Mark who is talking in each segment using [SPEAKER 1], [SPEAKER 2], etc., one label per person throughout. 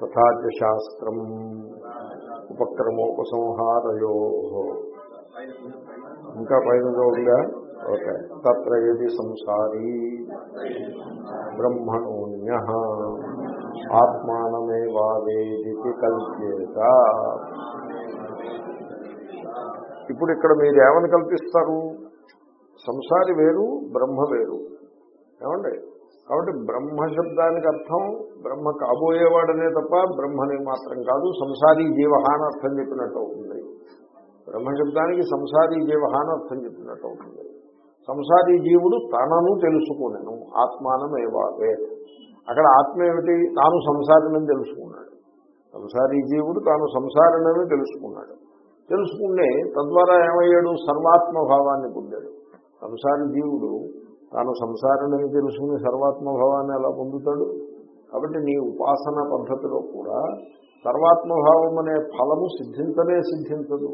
[SPEAKER 1] తథా శాస్త్రం ఉపక్రమోపసంహారయో. ఇంకా పైన ఉందా? ఓకే. తత్ర ఏది సంసారీ? బ్రహ్మణోన్య. ఆత్మానమేవావేది కల్పేత. ఇప్పుడు ఇక్కడ మీరు ఏమని కల్పిస్తారు? సంసారి వేరు బ్రహ్మ వేరు. ఏమండి? కాబట్టి బ్రహ్మ శబ్దానికి అర్థం బ్రహ్మ కాబోయేవాడనే తప్ప బ్రహ్మని మాత్రం కాదు సంసారీ జీవ అర్థం చెప్పినట్టు అవుతుంది. బ్రహ్మ శబ్దానికి సంసారీ జీవహాన అర్థం చెప్పినట్టు అవుతుంది. సంసారీ జీవుడు తనను తెలుసుకునేను ఆత్మానమేవావే. అక్కడ ఆత్మ ఏమిటి? తాను సంసారినని తెలుసుకున్నాడు. సంసారీ జీవుడు తాను సంసారినని తెలుసుకున్నాడు. తెలుసుకునే తద్వారా ఏమయ్యాడు? సర్వాత్మభావాన్ని పొందాడు. సంసారి జీవుడు తాను సంసారాన్ని తెలుసుకుని సర్వాత్మభావాన్ని ఎలా పొందుతాడు? కాబట్టి నీ ఉపాసన పద్ధతిలో కూడా సర్వాత్మభావం అనే ఫలము సిద్ధించలే సిద్ధించదు.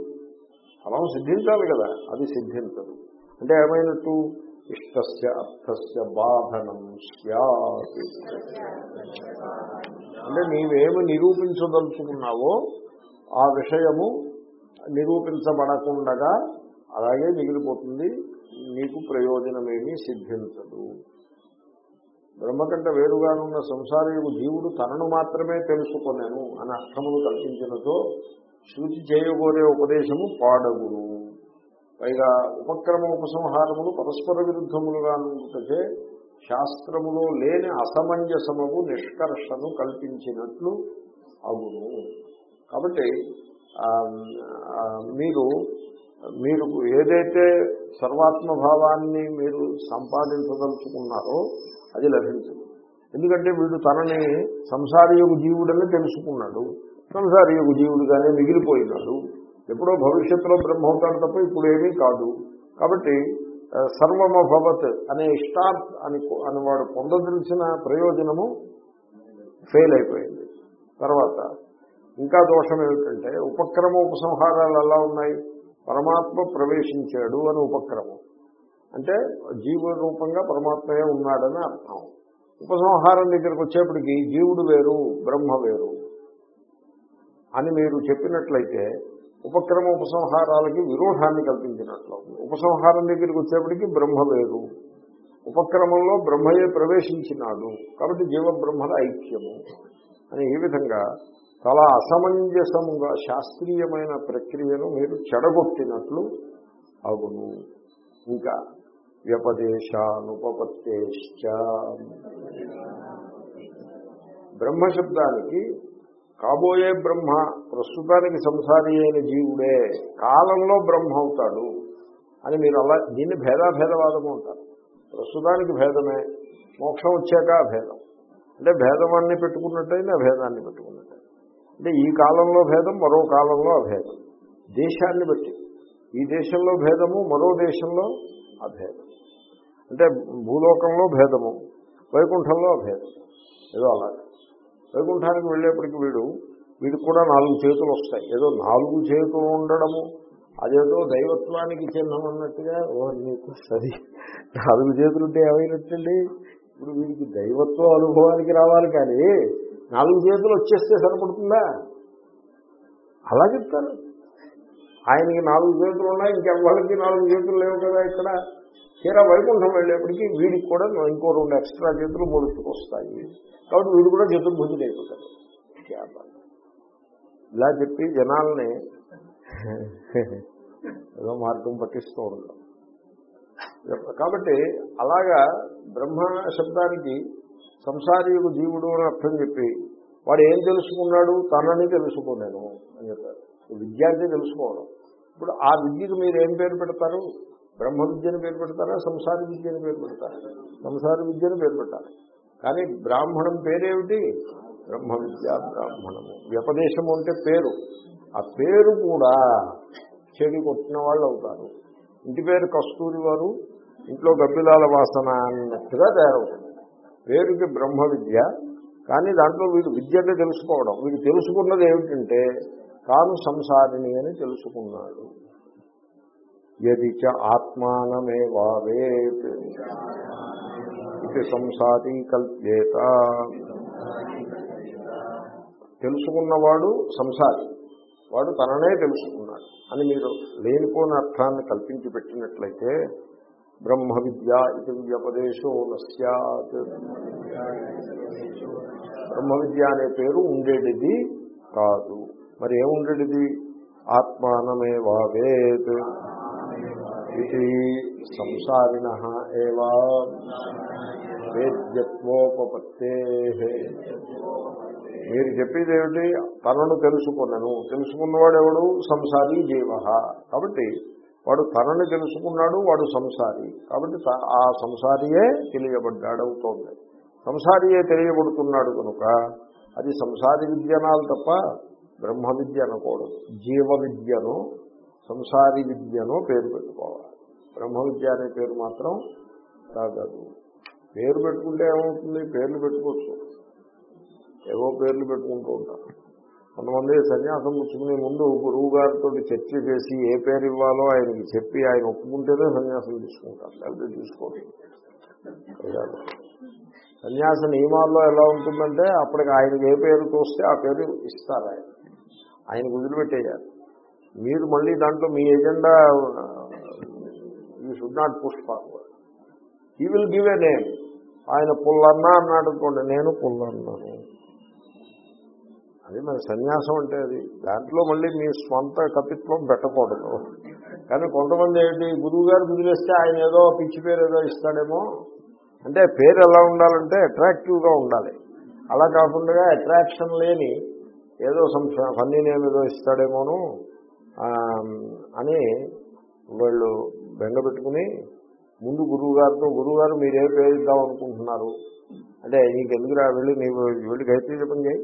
[SPEAKER 1] ఫలం సిద్ధించాలి కదా అది సిద్ధించదు. అంటే ఏమైనట్టు? ఇష్టస్య అర్థస్య బాధనం స్యాత్. అంటే నీవేమి నిరూపించదలుచుకున్నావో ఆ విషయము నిరూపించబడకుండగా అలాగే మిగిలిపోతుంది. నీకు ప్రయోజనమేమీ సిద్ధించదు. బ్రహ్మ కంటే వేరుగానున్న సంసారీయుడు జీవుడు తనను మాత్రమే తెలుసుకొనేను అని అర్థములు కల్పించినతో శృతి చేయబోరే ఉపదేశము పాడగును పైగా ఉపక్రమ ఉపసంహారములు పరస్పర విరుద్ధములుగా ఉంటే శాస్త్రములో లేని అసమంజసముకు నిష్కర్షను కల్పించినట్లు అవును. కాబట్టి మీరు మీరు ఏదైతే సర్వాత్మభావాన్ని మీరు సంపాదించదలుచుకున్నారో అది లభించదు. ఎందుకంటే వీడు తనని సంసారయోగు జీవుడని తెలుసుకున్నాడు. సంసారయోగు జీవుడుగానే మిగిలిపోయినాడు. ఎప్పుడో భవిష్యత్తులో బ్రహ్మ అవుతాడు తప్ప ఇప్పుడు ఏమీ కాదు. కాబట్టి సర్వమభవత్ అనే ఇష్టార్థ్ అని అని వాడు పొందదలిచిన ప్రయోజనము ఫెయిల్ అయిపోయింది. తర్వాత ఇంకా దోషం ఏమిటంటే ఉపక్రమ ఉపసంహారాలు ఎలా ఉన్నాయి? పరమాత్మ ప్రవేశించాడు అని ఉపక్రమం. అంటే జీవ రూపంగా పరమాత్మయే ఉన్నాడని అర్థం. ఉపసంహారం దగ్గరకు వచ్చేప్పటికి జీవుడు వేరు బ్రహ్మ వేరు అని మీరు చెప్పినట్లయితే ఉపక్రమ ఉపసంహారాలకి విరోధాన్ని కల్పించినట్లు ఉపసంహారం దగ్గరికి వచ్చేప్పటికి బ్రహ్మ వేరు. ఉపక్రమంలో బ్రహ్మయే ప్రవేశించినాడు. కాబట్టి జీవ బ్రహ్మల ఐక్యము అని ఈ విధంగా చాలా అసమంజసముగా శాస్త్రీయమైన ప్రక్రియను మీరు చెడగొట్టినట్లు అవును. ఇంకా వ్యపదేశానుపపత్తేశ్చ. బ్రహ్మశబ్దానికి కాబోయే బ్రహ్మ ప్రస్తుతానికి సంసారి అయిన జీవుడే కాలంలో బ్రహ్మ అవుతాడు అని మీరు అలా దీన్ని భేదాభేదవాదము అంటారు. ప్రస్తుతానికి భేదమే మోక్షం వచ్చాక భేదం. అంటే భేదమాన్ని పెట్టుకున్నట్టయినా భేదాన్ని పెట్టుకున్నట్టే. అంటే ఈ కాలంలో భేదం మరో కాలంలో అభేదం. దేశాన్ని బట్టి. ఈ దేశంలో భేదము మరో దేశంలో అభేదం. అంటే భూలోకంలో భేదము వైకుంఠంలో అభేదం. ఏదో అలాగే. వైకుంఠానికి వెళ్ళేప్పటికి వీడు వీడికి కూడా నాలుగు చేతులు వస్తాయి. ఏదో నాలుగు చేతులు ఉండడము అదేదో దైవత్వానికి చిహ్నం అన్నట్టుగా నీకు సరి నాలుగు చేతులుంటే ఏమైనట్టండి? ఇప్పుడు వీడికి దైవత్వ అనుభవానికి రావాలి కానీ నాలుగు చేతులు వచ్చేస్తే సరిపడుతుందా? అలా చెప్తారు. ఆయనకి నాలుగు చేతులు ఉన్నాయి ఇంకెవ్వరికి నాలుగు చేతులు లేవు కదా ఇక్కడ. తీరా వైకుంఠం వెళ్ళేప్పటికీ వీడికి కూడా ఇంకో రెండు ఎక్స్ట్రా చేతులు మూడుకు వస్తాయి. కాబట్టి వీడు కూడా చతుర్భుజుడు అయిపోతాడు. ఇలా చెప్పి జనాల్ని ఏదో మార్గం పట్టిస్తూ ఉంటాం కాబట్టి అలాగా బ్రహ్మ శబ్దానికి సంసారీయుడు జీవుడు అని అర్థం చెప్పి వాడు ఏం తెలుసుకున్నాడు? తనని తెలుసుకోలేను అని చెప్పారు. విద్యార్థి తెలుసుకోవడం. ఇప్పుడు ఆ విద్యకు మీరు ఏం పేరు పెడతారు? బ్రహ్మ విద్యను పేరు పెడతారా? సంసార విద్యను పేరు పెడతారా? సంసార విద్యను పేరు పెట్టాలి కానీ బ్రాహ్మణం పేరేమిటి? బ్రహ్మ విద్య బ్రాహ్మణము వ్యపదేశము అంటే పేరు. ఆ పేరు కూడా చెడి కొట్టిన వాళ్ళు అవుతారు. ఇంటి పేరు కస్తూరి వారు ఇంట్లో గబ్బిలాల వాసన అన్నట్టుగా తయారవుతుంది పేరుకి బ్రహ్మ విద్య కానీ దాంట్లో వీడు విద్యనే తెలుసుకోవడం. వీడు తెలుసుకున్నది ఏమిటంటే తాను సంసారిణి అని తెలుసుకున్నాడు. ఎది చ ఆత్మానమేవావేత్ ఇది సంసారీ కల్ప్యేత. తెలుసుకున్నవాడు సంసారి. వాడు తననే తెలుసుకున్నాడు. అని మీరు లేనిపోని అర్థాన్ని కల్పించి పెట్టినట్లయితే బ్రహ్మ విద్య ఇది వ్యపదేశో నస్యాత్ బ్రహ్మ విద్య అనే పేరు ఉండేటిది కాదు. మరి ఏముండేటిది ఆత్మానమే ఆత్మానమేవావేత్. ఇది సంసారిణ ఏవా. వేద్యత్వోపత్తే మీరు చెప్పేది ఏమిటి? తనను తెలుసుకున్నాను తెలుసుకున్నవాడెవడు? సంసారీ జీవ. కాబట్టి వాడు తనని తెలుసుకున్నాడు వాడు సంసారి. కాబట్టి ఆ సంసారియే తెలియబడ్డాడవుతోంది. సంసారియే తెలియబడుతున్నాడు కనుక అది సంసారి విద్యనాలు తప్ప బ్రహ్మ విద్య అనకూడదు. జీవ విద్యను సంసారి విద్యను పేరు పెట్టుకోవాలి. బ్రహ్మ విద్య అనే పేరు మాత్రం తాగదు పేరు పెట్టుకుంటే ఏమవుతుంది? పేర్లు పెట్టుకోవచ్చు. ఏవో పేర్లు పెట్టుకుంటూ ఉంటాం. కొంతమంది సన్యాసం పుచ్చుకునే ముందు గురువు గారితో చర్చ చేసి ఏ పేరు ఇవ్వాలో ఆయనకి చెప్పి ఆయన ఒప్పుకుంటేనే సన్యాసం తీసుకుంటారు. లేకపోతే తీసుకోండి సన్యాస నియమాల్లో ఎలా ఉంటుందంటే అప్పటికి ఆయనకి ఏ పేరు తోస్తే ఆ పేరు ఇస్తారు ఆయన. ఆయన వదిలిపెట్టేయాలి. మీరు మళ్ళీ దాంట్లో మీ agenda you should not push forward. He will give a name. ఆయన పుల్లన్నా అన్నాడు నేను పుల్లన్నాను. అది మన సన్యాసం అంటే అది. దాంట్లో మళ్ళీ మీ స్వంత కపిత్వం పెట్టకూడదు. కానీ కొంతమంది ఏంటి గురువు గారు వదిలేస్తే ఆయన ఏదో పిచ్చి పేరు ఏదో ఇస్తాడేమో. అంటే పేరు ఎలా ఉండాలంటే అట్రాక్టివ్గా ఉండాలి. అలా కాకుండా అట్రాక్షన్ లేని ఏదో ఫన్నీ నేమ్ ఏదో ఇస్తాడేమోను అని వాళ్ళు బెంగపెట్టుకుని ముందు గురువు గారితో గురువు గారు మీరే ఏ పేరు ఇద్దాం అనుకుంటున్నారు? అంటే నీకు ఎందుకురా వెళ్ళి నీవు వెళ్ళి అయితే చెప్పండి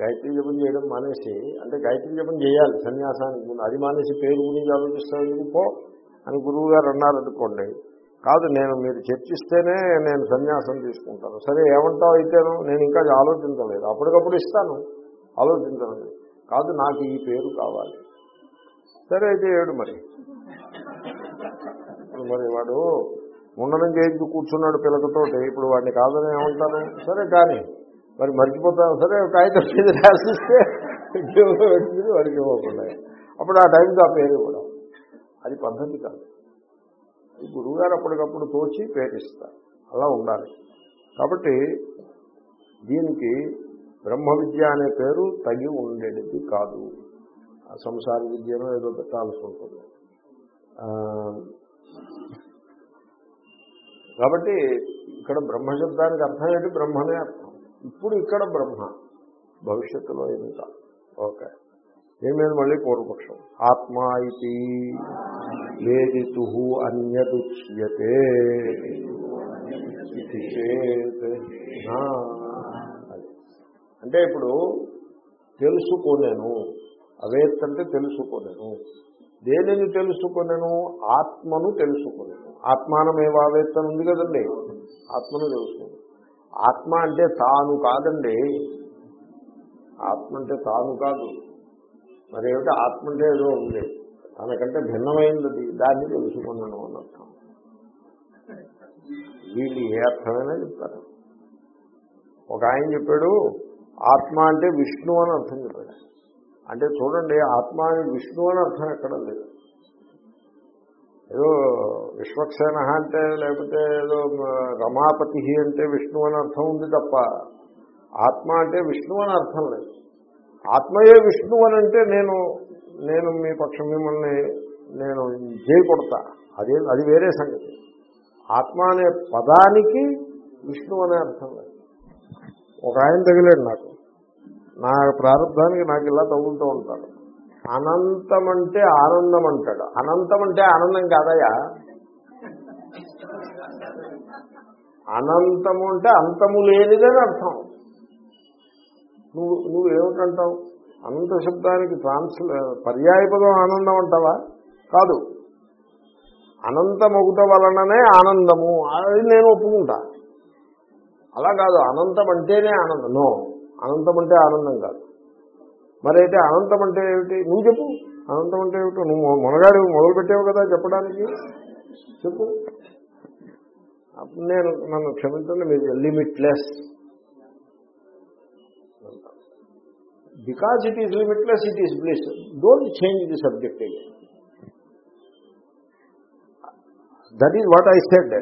[SPEAKER 1] గాయత్రి జపం చేయడం మానేసి అంటే గాయత్రి జపం చేయాలి సన్యాసానికి ముందు. అది మానేసి పేరు గురించి ఆలోచిస్తాను పో అని గురువు గారు అన్నారనుకోండి కాదు నేను మీరు చర్చిస్తేనే నేను సన్యాసం తీసుకుంటాను. సరే ఏమంటావు అయితేను? నేను ఇంకా ఆలోచించలేదు. అప్పటికప్పుడు ఇస్తాను. ఆలోచించలేదు కాదు నాకు ఈ పేరు కావాలి. సరే అయితే ఏడు మరి. మరి వాడు ముండనం చేయించి కూర్చున్నాడు పిల్లకతోటి ఇప్పుడు వాడిని కాదని ఏమంటారు సరే కానీ మరి మర్చిపోతాను సరే కాగితం మీద రాసిస్తే జేబులో వాడికి ఇవ్వకుండా. అప్పుడు ఆ టైంకి ఆ పేరు ఇవ్వడం అది పద్ధతి కాదు. ఈ గురువుగారు అప్పటికప్పుడు తోచి పేరిస్తారు. అలా ఉండాలి. కాబట్టి దీనికి బ్రహ్మ విద్య అనే పేరు తగి ఉండేది కాదు. ఆ సంసార విద్యను ఏదో పెట్టాల్సి ఉంటుంది. కాబట్టి ఇక్కడ బ్రహ్మశబ్దానికి అర్థం ఏంటి? బ్రహ్మనే అర్థం. ఇప్పుడు ఇక్కడ బ్రహ్మ. భవిష్యత్తులో ఏమి కాదు. ఓకే. ఏమేమి మళ్ళీ పూర్వపక్షం. ఆత్మా ఇది. వేదితు అన్యదుచ్యతే. అంటే ఇప్పుడు తెలుసుకోలేను అవేత్ అంటే తెలుసుకోలేను దేనిని తెలుసుకోలేను ఆత్మను తెలుసుకోలేను ఆత్మానమేవావేత్ అని కదండి. ఆత్మను తెలుసుకోను ఆత్మ అంటే తాను కాదండి. ఆత్మ అంటే తాను కాదు. మరి ఏమిటి? ఆత్మ అంటే ఏదో ఉంది. దానికంటే భిన్నమైనది దాన్ని తెలుసుకున్నాను అని అర్థం. వీళ్ళు ఏ అర్థమైనా చెప్తారు. ఒక ఆయన చెప్పాడు ఆత్మ అంటే విష్ణు అని అర్థం చెప్పాడు. అంటే చూడండి ఆత్మ అని విష్ణు అని అర్థం ఎక్కడ లేదు. ఏదో విశ్వక్సేన అంటే లేకపోతే ఏదో రమాపతి అంటే విష్ణు అని అర్థం ఉంది తప్ప ఆత్మ అంటే విష్ణు అని అర్థం లేదు. ఆత్మయే విష్ణు అని అంటే నేను నేను మీ పక్షం మిమ్మల్ని నేను చేయకొడతా అదే అది వేరే సంగతి. ఆత్మ అనే పదానికి విష్ణు అనే అర్థం లేదు. ఒక ఆయన తగిలేడు నాకు. నా ప్రారంభానికి నాకు ఇలా తగులుతూ ఉంటాడు. అనంతం అంటే ఆనందం అంటాడు అనంతం అంటే ఆనందం కాదయా అనంతము అంటే అంతము లేనిదని అర్థం. నువ్వు నువ్వేమిటంటావు అనంత శబ్దానికి ట్రాన్స్ పర్యాయపదం ఆనందం అంటావా? కాదు. అనంతమొగుట వలననే ఆనందము. అది నేను ఒప్పుకుంటా. అలా కాదు. అనంతం అంటేనే ఆనందం. నో. అనంతం అంటే ఆనందం కాదు. మరైతే అనంతం అంటే ఏమిటి? నువ్వు చెప్పు. అనంతం అంటే ఏమిటో? నువ్వు మొనగాడు మొదలు పెట్టావు కదా చెప్పడానికి. చెప్పు. నేను నన్ను క్షమించండి మీరు limitless. Because it is limitless it is bliss don't change the subject that is what I said.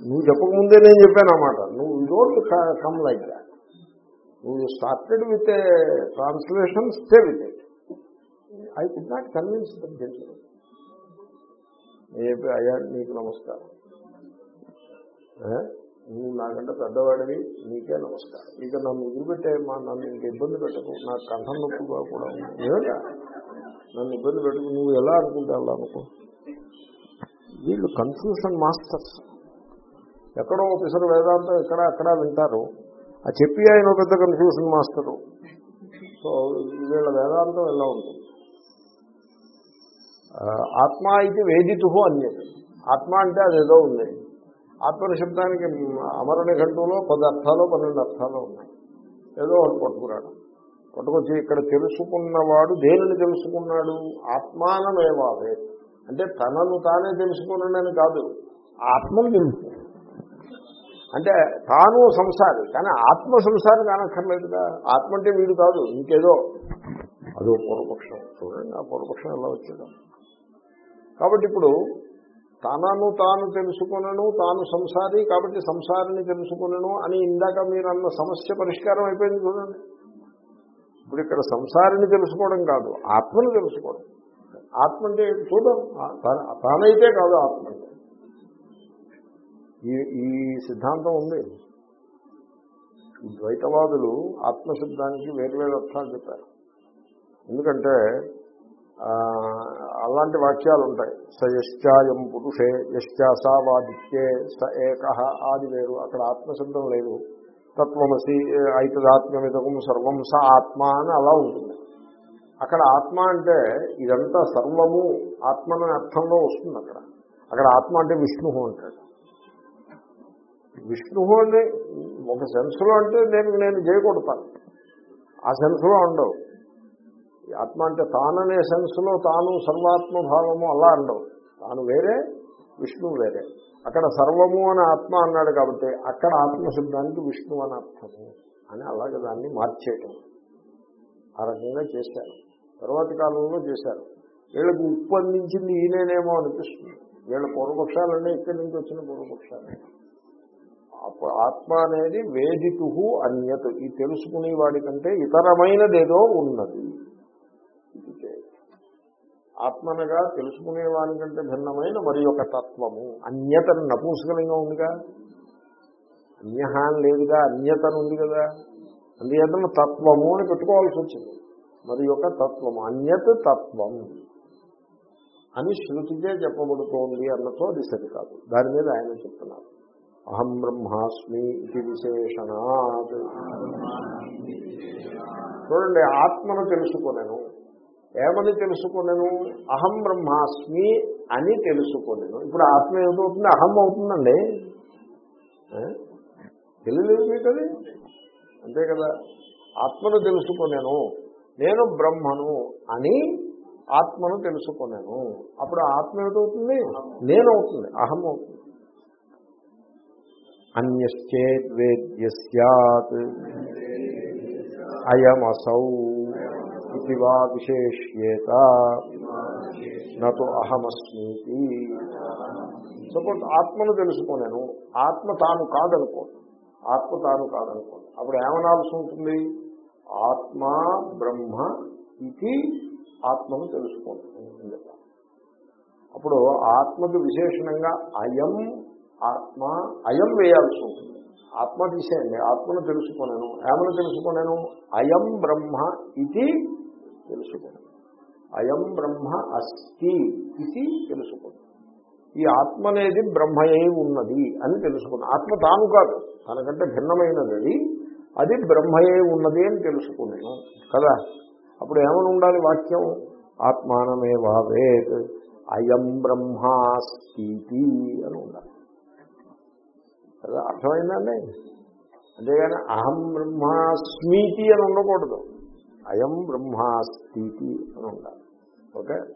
[SPEAKER 1] నువ్వు చెప్పకముందే నేను చెప్పాను అన్నమాట నువ్వు డోంట్ కమ్ లైక్ దాట్. నువ్వు started with a translation stay with it I could not convince that AP అయ్యా నీకు నమస్కారం. నువ్వు నాకంటే పెద్దవాడివి నీకే నమస్కారం. ఇక నన్ను వదిలిపెట్టే మా నన్ను ఇంక ఇబ్బంది పెట్టకు. నాకు కంఠం నొప్పుగా కూడా ఉంది. నన్ను ఇబ్బంది పెట్టకు. నువ్వు ఎలా అనుకుంటే అలా అనుకో వీళ్ళు కన్ఫ్యూషన్ మాస్టర్స్ ఎక్కడో ఒకసారి వేదాంతం ఎక్కడ అక్కడ వింటారు. ఆ చెప్పి ఆయన పెద్ద కన్ఫ్యూషన్ మాస్టరు సో వీళ్ళ వేదాంతం ఎలా ఉంటుంది? ఆత్మ ఆత్మ ఇది వేదితు అన్యత. ఆత్మ అంటే అదేదో ఉంది. ఆత్మనిశబ్దానికి అమరణ గంటలో పది అర్థాలు పన్నెండు అర్థాలు ఉన్నాయి. ఏదో ఒకటి పట్టుకురాడు. పట్టుకొచ్చి ఇక్కడ తెలుసుకున్నవాడు దేనిని తెలుసుకున్నాడు? ఆత్మానమేవావే. అంటే తనను తానే తెలుసుకున్నాడని కాదు. ఆత్మను తెలుసుకున్నాడు అంటే తాను సంసారి కానీ ఆత్మ సంసారి కానక్కర్లేదుగా. ఆత్మ అంటే వీడు కాదు ఇంకేదో. అదో పూర్వపక్షం. చూడండి ఆ పూర్వపక్షం ఎలా వచ్చేదా. కాబట్టి ఇప్పుడు తనను తాను తెలుసుకునను తాను సంసారి కాబట్టి సంసారిని తెలుసుకునను అని ఇందాక మీరు అన్న సమస్య పరిష్కారం అయిపోయింది చూడండి. ఇప్పుడు ఇక్కడ సంసారిని తెలుసుకోవడం కాదు ఆత్మను తెలుసుకోవడం. ఆత్మ అంటే చూద్దాం. తానైతే కాదు ఆత్మ అంటే. ఈ ఈ సిద్ధాంతం ఉంది. ఈ ద్వైతవాదులు ఆత్మశబ్దానికి వేరువేరు అర్థాలు చెప్పారు. ఎందుకంటే అలాంటి వాక్యాలు ఉంటాయి. స యశ్చాయం పురుషే యశ్చాసా వాదిత్యే స ఏక ఆది వేరు. అక్కడ ఆత్మశబ్దం లేదు. తత్వమసి ఐతదాత్మ్యమిదకం సర్వం స ఆత్మ అని అలా ఉంటుంది. అక్కడ ఆత్మ అంటే ఇదంతా సర్వము ఆత్మ అనే అర్థంలో వస్తుంది అక్కడ. అక్కడ ఆత్మ అంటే విష్ణు అంటాడు విష్ణువు అని ఒక సెన్స్లో అంటే నేను నేను చేయకూడతాను ఆ సెన్స్లో ఉండవు. ఆత్మ అంటే తాననే సెన్స్లో తాను సర్వాత్మ భావము అలా ఉండవు. తాను వేరే విష్ణువు వేరే. అక్కడ సర్వము అని ఆత్మ అన్నాడు కాబట్టి అక్కడ ఆత్మశబ్దానికి విష్ణువు అని అర్థము అని అలాగే దాన్ని మార్చేయటం. ఆ రకంగా చేశారు. తర్వాతి కాలంలో చేశారు. వీళ్ళకి ఉప్పు అందించింది ఈయననేమో అనిపిస్తుంది. వీళ్ళ పూర్వపక్షాలన్నీ ఇక్కడి నుంచి వచ్చిన పూర్వపక్షాలు. ఆత్మ అనేది వేదితు అన్యత్. ఈ తెలుసుకునే వాడికంటే ఇతరమైనదేదో ఉన్నది. ఇది ఆత్మనగా తెలుసుకునే వానికంటే భిన్నమైన మరి ఒక తత్వము. అన్యతను నపూంసకలంగా ఉందిగా? అన్యహాన్ లేదుగా అన్యతను ఉంది కదా? అందుచేతను తత్వము అని పెట్టుకోవాల్సి వచ్చింది మరి యొక్క తత్వము అన్యత్ తత్వం అని శృతిచే చెప్పబడుతోంది అన్నతో అది సరికాదు. దాని మీద ఆయన చెప్తున్నారు. అహం బ్రహ్మాస్మి ఇది విశేషణాత్. చూడండి ఆత్మను తెలుసుకొనెను. ఏమని తెలుసుకొనెను? అహం బ్రహ్మాస్మి అని తెలుసుకొనెను. ఇప్పుడు ఆత్మ ఏమవుతుంది? అహం అవుతుందండి. తెలియలేదు మీకు అది? అంతే కదా. ఆత్మను తెలుసుకొనెను. నేను బ్రహ్మను అని ఆత్మను తెలుసుకొనెను. అప్పుడు ఆత్మ ఏమిటవుతుంది నేను అవుతుంది. అహం అవుతుంది. అన్యశ్చేత్ వేద్య సత్ అయమసౌ ఇది వా విశేష్యేత. నటు అహమస్మీతి. సపోజ్ ఆత్మను తెలుసుకోలేను ఆత్మ తాను కాదనుకో ఆత్మ తాను కాదనుకో అప్పుడు ఏమనాల్సి ఉంటుంది? ఆత్మ బ్రహ్మ ఇది ఆత్మను తెలుసుకోండి అప్పుడు ఆత్మకు విశేషణంగా అయం ఆత్మ అయం వేయాల్సి ఉంటుంది. ఆత్మ తీసేయండి. ఆత్మను తెలుసుకున్నాను ఏమని తెలుసుకున్నాను అయం బ్రహ్మ ఇది తెలుసుకున్నాను అయం బ్రహ్మ అస్తి ఇది తెలుసుకున్నాను ఈ ఆత్మ అనేది బ్రహ్మయే ఉన్నది అని తెలుసుకున్నాను ఆత్మ తాను కాదు. తనకంటే భిన్నమైనది అది బ్రహ్మయే ఉన్నది అని తెలుసుకున్నాను కదా? అప్పుడు ఏమని ఉండాలి వాక్యం? ఆత్మానమే వావేత్ అయం బ్రహ్మాస్తి అని ఉండాలి. అర్థమైందండి? అంతేగాని అహం బ్రహ్మాస్మీతి అని ఉండకూడదు. అయం బ్రహ్మాస్తి అని ఉండాలి. ఓకే?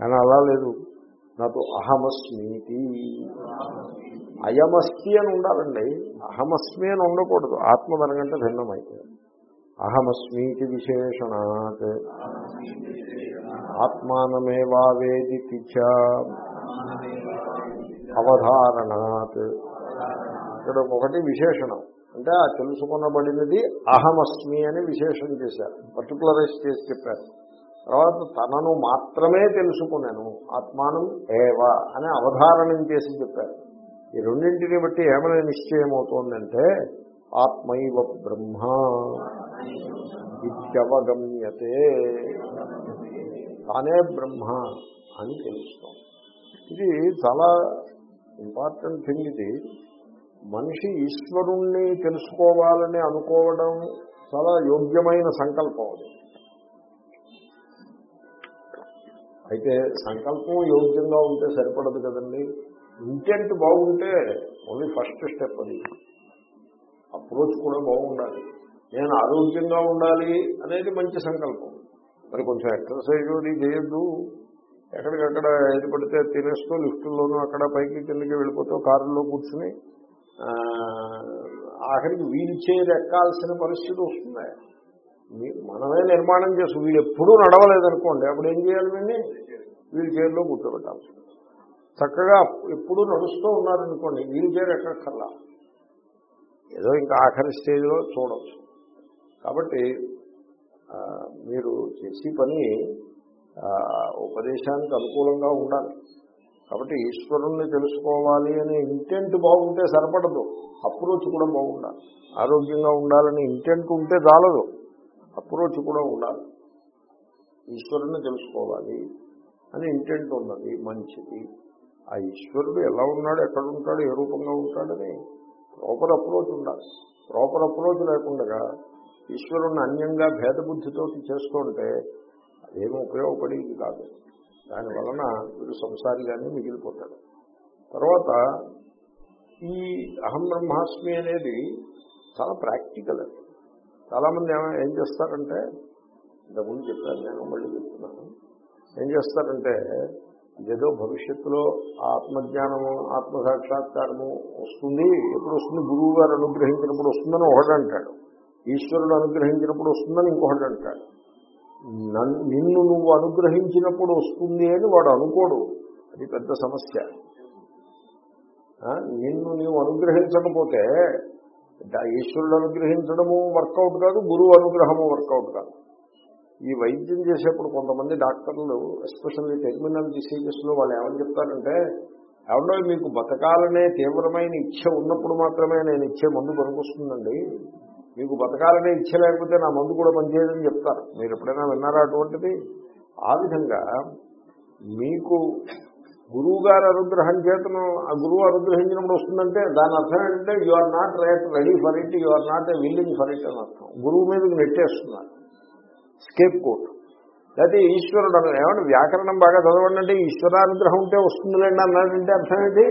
[SPEAKER 1] కానీ అలా లేదు. నాకు అహమస్మీతి. అయమస్తి అని ఉండాలండి. అహమస్మి అని ఉండకూడదు. ఆత్మ దానికంటే భిన్నమైతే. అహమస్మీతి విశేషణాత్. ఆత్మానమేవావేదితి చ. అవధారణాత్. ఇక్కడ ఒకటి విశేషణం. అంటే ఆ తెలుసుకునబడినది అహమస్మి అని విశేషం చేశారు. పర్టికులరైజ్ చేసి చెప్పారు. తర్వాత తనను మాత్రమే తెలుసుకున్నాను ఆత్మానం ఏవ అని అవధారణం చేసి చెప్పారు. ఈ రెండింటిని బట్టి ఏమైనా నిశ్చయం అవుతోందంటే ఆత్మైవ బ్రహ్మ ఇత్యవగమ్యతే. తానే బ్రహ్మ అని తెలుస్తాం. ఇది చాలా ఇంపార్టెంట్ థింగ్ ఇది. మనిషి ఈశ్వరుణ్ణి తెలుసుకోవాలని అనుకోవడం చాలా యోగ్యమైన సంకల్పం అది. అయితే సంకల్పం యోగ్యంగా ఉంటే సరిపడదు కదండి. ఇంటెంట్ బాగుంటే ఓన్లీ ఫస్ట్ స్టెప్ అది. అప్రోచ్ కూడా బాగుండాలి. నేను ఆరోగ్యంగా ఉండాలి అనేది మంచి సంకల్పం. మరి కొంచెం ఎక్సర్సైజ్ చేయొద్దు. ఎక్కడికక్కడ ఏది పడితే తినేస్తూ లిఫ్టుల్లోనూ అక్కడ పైకి కిందకి వెళ్ళిపోతూ కారులో కూర్చుని ఆఖరికి వీల్ చైర్ ఎక్కాల్సిన పరిస్థితి వస్తుంది. మీ- మనమే నిర్మాణం చేసి వీళ్ళు ఎప్పుడూ నడవలేదనుకోండి అప్పుడు ఏం చేయాలి వీడిని? వీల్ చైర్లో కూర్చోబెట్టాల్సి చక్కగా ఎప్పుడూ నడుస్తూ ఉన్నారనుకోండి వీల్ చైర్ ఎక్కక్కర్లా ఏదో ఇంకా ఆఖరి స్టేజ్లో చూడవచ్చు కాబట్టి మీరు చేసే పని ఉపదేశానికి అనుకూలంగా ఉండాలి. కాబట్టి ఈశ్వరుణ్ణి తెలుసుకోవాలి అనే ఇంటెంట్ బాగుంటే సరిపడదు. అప్రోచ్ కూడా బాగుండాలి. ఆరోగ్యంగా ఉండాలని ఇంటెంట్ ఉంటే చాలదు. అప్రోచ్ కూడా ఉండాలి. ఈశ్వరుణ్ణి తెలుసుకోవాలి అని ఇంటెంట్ ఉన్నది మంచిది. ఆ ఈశ్వరుడు ఎలా ఉన్నాడు ఎక్కడ ఉంటాడు ఏ రూపంగా ఉంటాడని ప్రాపర్ అప్రోచ్ ఉండాలి. ప్రాపర్ అప్రోచ్ లేకుండా ఈశ్వరుణ్ణి అన్యంగా భేదబుద్ధితో చేస్తుంటే అదేమీ ఉపయోగపడేది కాదు. దాని వలన వీడు సంసారిగానే మిగిలిపోతాడు. తర్వాత ఈ అహం బ్రహ్మాస్మి అనేది చాలా ప్రాక్టికల్ అది. చాలామంది ఏం చేస్తారంటే ఇంతకుముందు చెప్పాను నేను మళ్ళీ చెప్తున్నాను. ఏం చేస్తారంటే ఇదేదో భవిష్యత్తులో ఆత్మజ్ఞానము ఆత్మసాక్షాత్కారము వస్తుంది ఎప్పుడు వస్తుంది గురువు గారు అనుగ్రహించినప్పుడు వస్తుందని ఒకటి అంటాడు ఈశ్వరుడు అనుగ్రహించినప్పుడు వస్తుందని ఇంకొకటి అంటాడు నిన్ను నువ్వు అనుగ్రహించినప్పుడు వస్తుంది అని వాడు అనుకోడు. అది పెద్ద సమస్య. నిన్ను నీవు అనుగ్రహించకపోతే ఈశ్వరుడు అనుగ్రహించడము వర్కౌట్ కాదు గురువు అనుగ్రహము వర్కౌట్ కాదు. ఈ వైద్యం చేసేప్పుడు కొంతమంది డాక్టర్లు ఎస్పెషల్లీ టెర్మినల్ డిసీజెస్లో వాళ్ళు ఏమని చెప్తారంటే ఎవరో మీకు బతకాలనే తీవ్రమైన ఇచ్చ ఉన్నప్పుడు మాత్రమే నేను ఇచ్చే మందు పనికొస్తుందండి మీకు బతకాలనే ఇచ్చ లేకపోతే నా మందు కూడా పనిచేయదని చెప్తారు. మీరు ఎప్పుడైనా విన్నారా అటువంటిది? ఆ విధంగా మీకు గురువు గారు అనుగ్రహం చేతను ఆ గురువు అనుగ్రహించినప్పుడు వస్తుందంటే దాని అర్థం ఏంటంటే you are not right ready for it you are not a willing for it అని అర్థం. గురువు మీద నెట్టేస్తున్నారు. స్కేప్ కోట్ లేకపోతే ఈశ్వరుడు అన్న ఏమంటే వ్యాకరణం బాగా చదవండి అంటే ఈశ్వరానుగ్రహం ఉంటే వస్తుందిలేండి అన్నాడంటే అర్థం ఏంటి?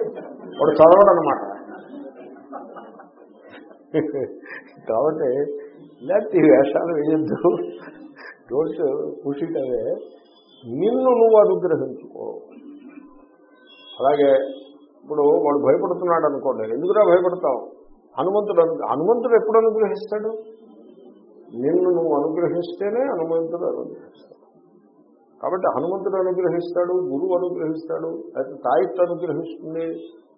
[SPEAKER 1] వాడు చదవడు అనమాట కాబట్టి ఇలాంటి వేషాలు వేయద్దు. డోంట్ పుషిట్ అవే నిన్ను నువ్వు అనుగ్రహించుకో. అలాగే ఇప్పుడు వాడు భయపడుతున్నాడు అనుకోండి. ఎందుకురా భయపడతావు? హనుమంతుడు అను హనుమంతుడు ఎప్పుడు అనుగ్రహిస్తాడు? నిన్ను నువ్వు అనుగ్రహిస్తేనే హనుమంతుడు అనుగ్రహిస్తాడు. కాబట్టి హనుమంతుడు అనుగ్రహిస్తాడు గురువు అనుగ్రహిస్తాడు లేకపోతే తాయిత్తు అనుగ్రహిస్తుంది.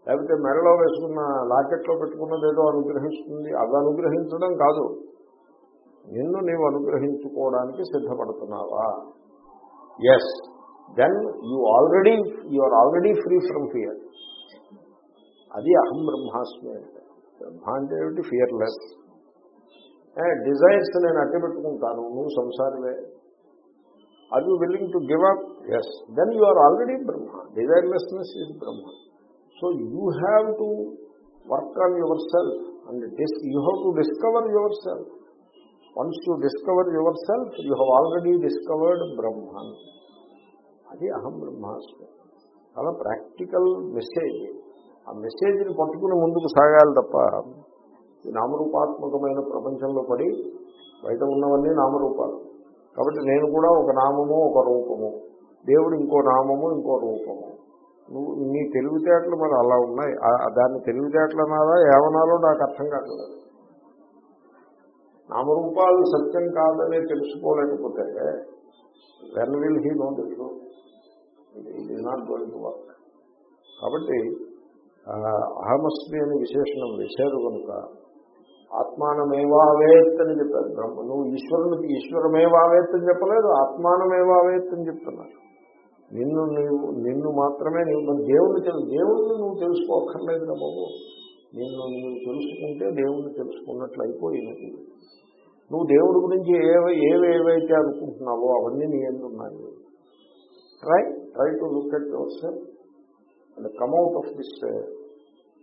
[SPEAKER 1] లేకపోతే మెడలో వేసుకున్న లాకెట్లో పెట్టుకున్నది ఏదో అనుగ్రహిస్తుంది అది అనుగ్రహించడం కాదు. నిన్ను నీవు అనుగ్రహించుకోవడానికి సిద్ధపడుతున్నావా? Yes then you already you are already free from fear అది అహం బ్రహ్మాస్మి అంటే. బ్రహ్మ అంటే ఏమిటి? ఫియర్లెస్ డిజైర్స్ నేను అట్టి పెట్టుకుంటాను నువ్వు సంసారమే are you willing to give up yes then you are already Brahma desirelessness is Brahma so you have to work on your self and dis you have to discover your self once you discover your self you have already discovered Brahma అది అహం బ్రహ్మాస్మి. చాలా practical message ఆ మెసేజ్ని పట్టుకుని ముందుకు సాగాలి తప్ప నామరూపాత్మకమైన ప్రపంచంలో పడి బయట ఉన్నవన్నీ నామరూపాలు. కాబట్టి నేను కూడా ఒక నామము ఒక రూపము. దేవుడు ఇంకో నామము ఇంకో రూపము. నువ్వు నీ తెలివితేటలు మరి అలా ఉన్నాయి. దాన్ని తెలివితేటలు అనాలా ఏమనాలో నాకు అర్థం కావట్లేదు. నామరూపాలు సత్యం కాదని తెలుసుకోలేకపోతే when will he know the it is not going to work కాబట్టి అహమస్మి అనే విశేషణం వేశారు కనుక ఆత్మానమేవావేత్ అని చెప్పారు. బ్రహ్మ నువ్వు ఈశ్వరునికి ఈశ్వరమేవావేత్ అని చెప్పలేదు ఆత్మానమేవావేత్ అని చెప్తున్నారు. నిన్ను నీవు నిన్ను మాత్రమే నీవు మరి దేవుణ్ణి తెలుసు దేవుణ్ణి నువ్వు తెలుసుకోక్కర్లేదు కదా బాబు. నిన్ను నువ్వు తెలుసుకుంటే దేవుణ్ణి తెలుసుకున్నట్లు అయిపోయినది నువ్వు దేవుడి గురించి ఏవి ఏవి ఏవైతే అనుకుంటున్నావో అవన్నీ నీ ఎందున్నాయి try try to look at your self and come out of this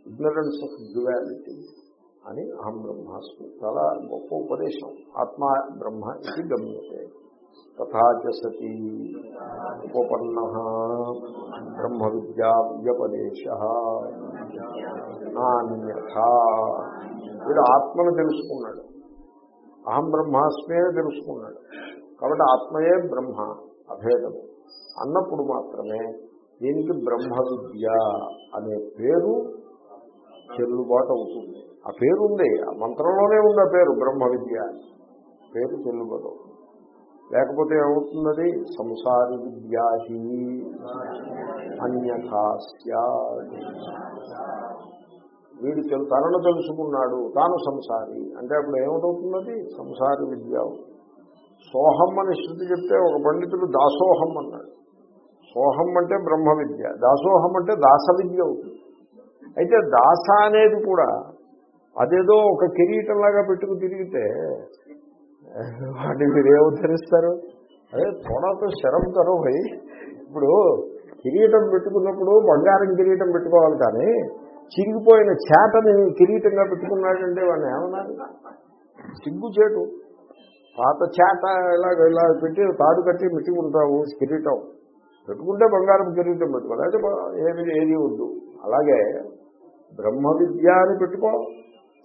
[SPEAKER 1] ignorance of duality అని అహం బ్రహ్మాస్మి చాలా గొప్ప ఉపదేశం. ఆత్మ బ్రహ్మ ఇది గమ్యతే. తథాచ సతీ ఉపపన్న బ్రహ్మ విద్యా వ్యపదేశ నాన్యథా వీడు ఆత్మను తెలుసుకున్నాడు. అహం బ్రహ్మాస్మి అని తెలుసుకున్నాడు. కాబట్టి ఆత్మయే బ్రహ్మ అభేదము అన్నప్పుడు మాత్రమే దీనికి బ్రహ్మ విద్య అనే పేరు చెల్లుబాటు అవుతుంది. ఆ పేరుంది. ఆ మంత్రంలోనే ఉంది ఆ పేరు బ్రహ్మ విద్య పేరు చెల్లుబాటు అవుతుంది. లేకపోతే ఏమవుతున్నది సంసారి విద్యాహి అన్యథా వీడు తెలు తనను తెలుసుకున్నాడు తాను సంసారి. అంటే అప్పుడు ఏమిటవుతున్నది సంసారి విద్య సోహం అని శృతి చెప్తే ఒక పండితుడు దాసోహం అన్నాడు. సోహం అంటే బ్రహ్మ విద్య దాసోహం అంటే దాస విద్య అవుతుంది. అయితే దాస అనేది కూడా అదేదో ఒక కిరీటంలాగా పెట్టుకు తిరిగితే వాటిని మీరు ఉద్ధరిస్తారు? అదే తోడాతో శరం కరో భయ్. ఇప్పుడు కిరీటం పెట్టుకున్నప్పుడు బంగారం కిరీటం పెట్టుకోవాలి కానీ చిరిగిపోయిన చేతని కిరీటంగా పెట్టుకున్నాడంటే వాడిని ఏమన్నారు? సిగ్గుచేటు పాత చేట ఇలా ఇలా పెట్టి తాడు కట్టి పెట్టుకుంటావు కిరీటం. పెట్టుకుంటే బంగారం కిరీటం పెట్టుకోవాలి అయితే ఏది ఏది వద్దు. అలాగే బ్రహ్మ విద్య అని పెట్టుకో.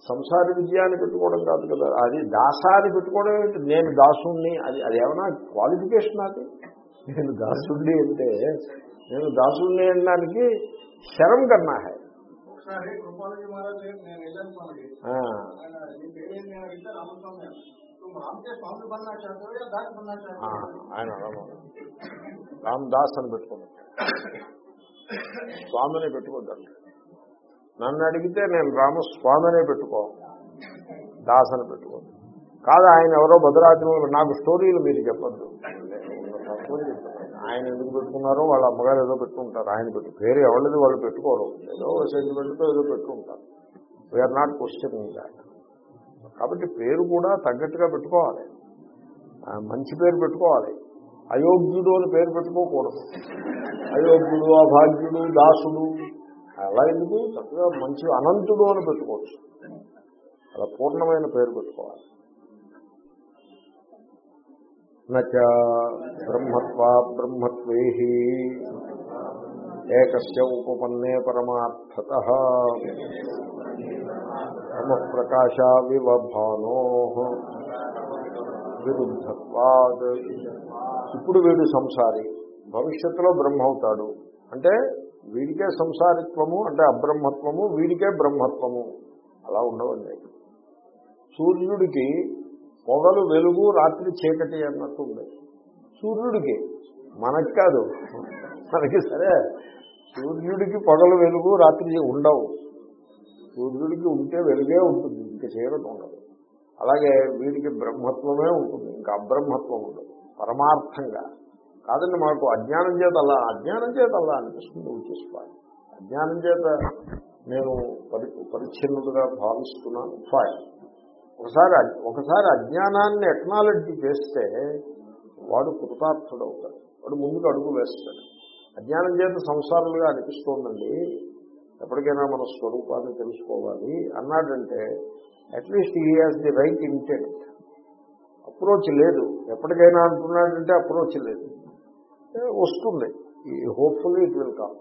[SPEAKER 1] సంసార విద్య అని పెట్టుకోవడం కాదు కదా. అది దాసాన్ని పెట్టుకోవడం ఏంటి? నేను దాసుణ్ణి. అది అది ఏమైనా క్వాలిఫికేషన్ అది? నేను దాసుణ్ణి అంటే నేను దాసుణ్ణి అనడానికి శరం కన్నా హై.
[SPEAKER 2] ఆయన పేరేంటి అని.
[SPEAKER 1] రామ్. దాస్ పెట్టుకున్నాను స్వామిని పెట్టుకోద్దాం నన్ను అడిగితే నేను రామస్వామినే పెట్టుకో దాస్ అని పెట్టుకో. కాదు ఆయన ఎవరో భద్రాద్రి నాకు స్టోరీలు మీరు చెప్పద్దు. ఆయన ఎందుకు పెట్టుకున్నారో వాళ్ళ అమ్మగారు ఏదో పెట్టుకుంటారు. ఆయన పెట్టు పేరు ఎవరిది వాళ్ళు పెట్టుకోరు. ఏదో సెంటిమెంట్తో ఏదో పెట్టుకుంటారు. వీఆర్ నాట్ క్వశ్చనింగ్ దాట్ కాబట్టి పేరు కూడా తగ్గట్టుగా పెట్టుకోవాలి. మంచి పేరు పెట్టుకోవాలి. అయోగ్యుడు అని పేరు పెట్టుకోకూడదు. అయోగ్యుడు అభాగ్యుడు దాసుడు అలా ఎందుకు చక్కగా మంచి అనంతుడు అని పెట్టుకోవచ్చు. అలా పూర్ణమైన పేరు పెట్టుకోవాలి. నచ బ్రహ్మత్వా బ్రహ్మత్వే ఏకస్య ఉపపన్నే పరమార్థత. బ్రహ్మప్రకాశావివ భానో విరుద్ధత్వాద్. ఇప్పుడు వీడు సంసారి. భవిష్యత్తులో బ్రహ్మ అవుతాడు అంటే వీడికే సంసారిత్వము అంటే అబ్రహ్మత్వము వీడికే బ్రహ్మత్వము. అలా ఉండవండి సూర్యుడికి పొగలు వెలుగు రాత్రి చీకటి అన్నట్టు ఉంది సూర్యుడికి మనకి కాదు. మనకి సరే. సూర్యుడికి పొగలు వెలుగు రాత్రి ఉండవు. సూర్యుడికి ఉంటే వెలుగే ఉంటుంది. ఇంకా చీకటి ఉండదు. అలాగే వీడికి బ్రహ్మత్వమే ఉంటుంది. ఇంకా అబ్రహ్మత్వం ఉండదు. పరమార్థంగా. కాదండి మాకు అజ్ఞానం చేత అలా అజ్ఞానం చేత అలా అనిపిస్తుంది ఉచిస్పాయి అజ్ఞానం చేత నేను పరి పరిచ్ఛిన్నుడుగా భావిస్తున్నాను. ఫైన్. ఒకసారి అజ్- ఒకసారి అజ్ఞానాన్ని ఎక్నాలజీ చేస్తే వాడు కృతార్థుడవుతాడు. వాడు ముందుకు అడుగు వేస్తాడు. అజ్ఞానం చేత సంసారాలుగా అనిపిస్తోందండి. ఎప్పటికైనా మన స్వరూపాన్ని తెలుసుకోవాలి. అన్నాడంటే at least he has the right intent approach లేదు. ఎప్పటికైనా అంటున్నాడంటే అప్రోచ్ లేదు. వస్తుంది ఈ హోప్ఫుల్లీ ఇట్ విల్ కమ్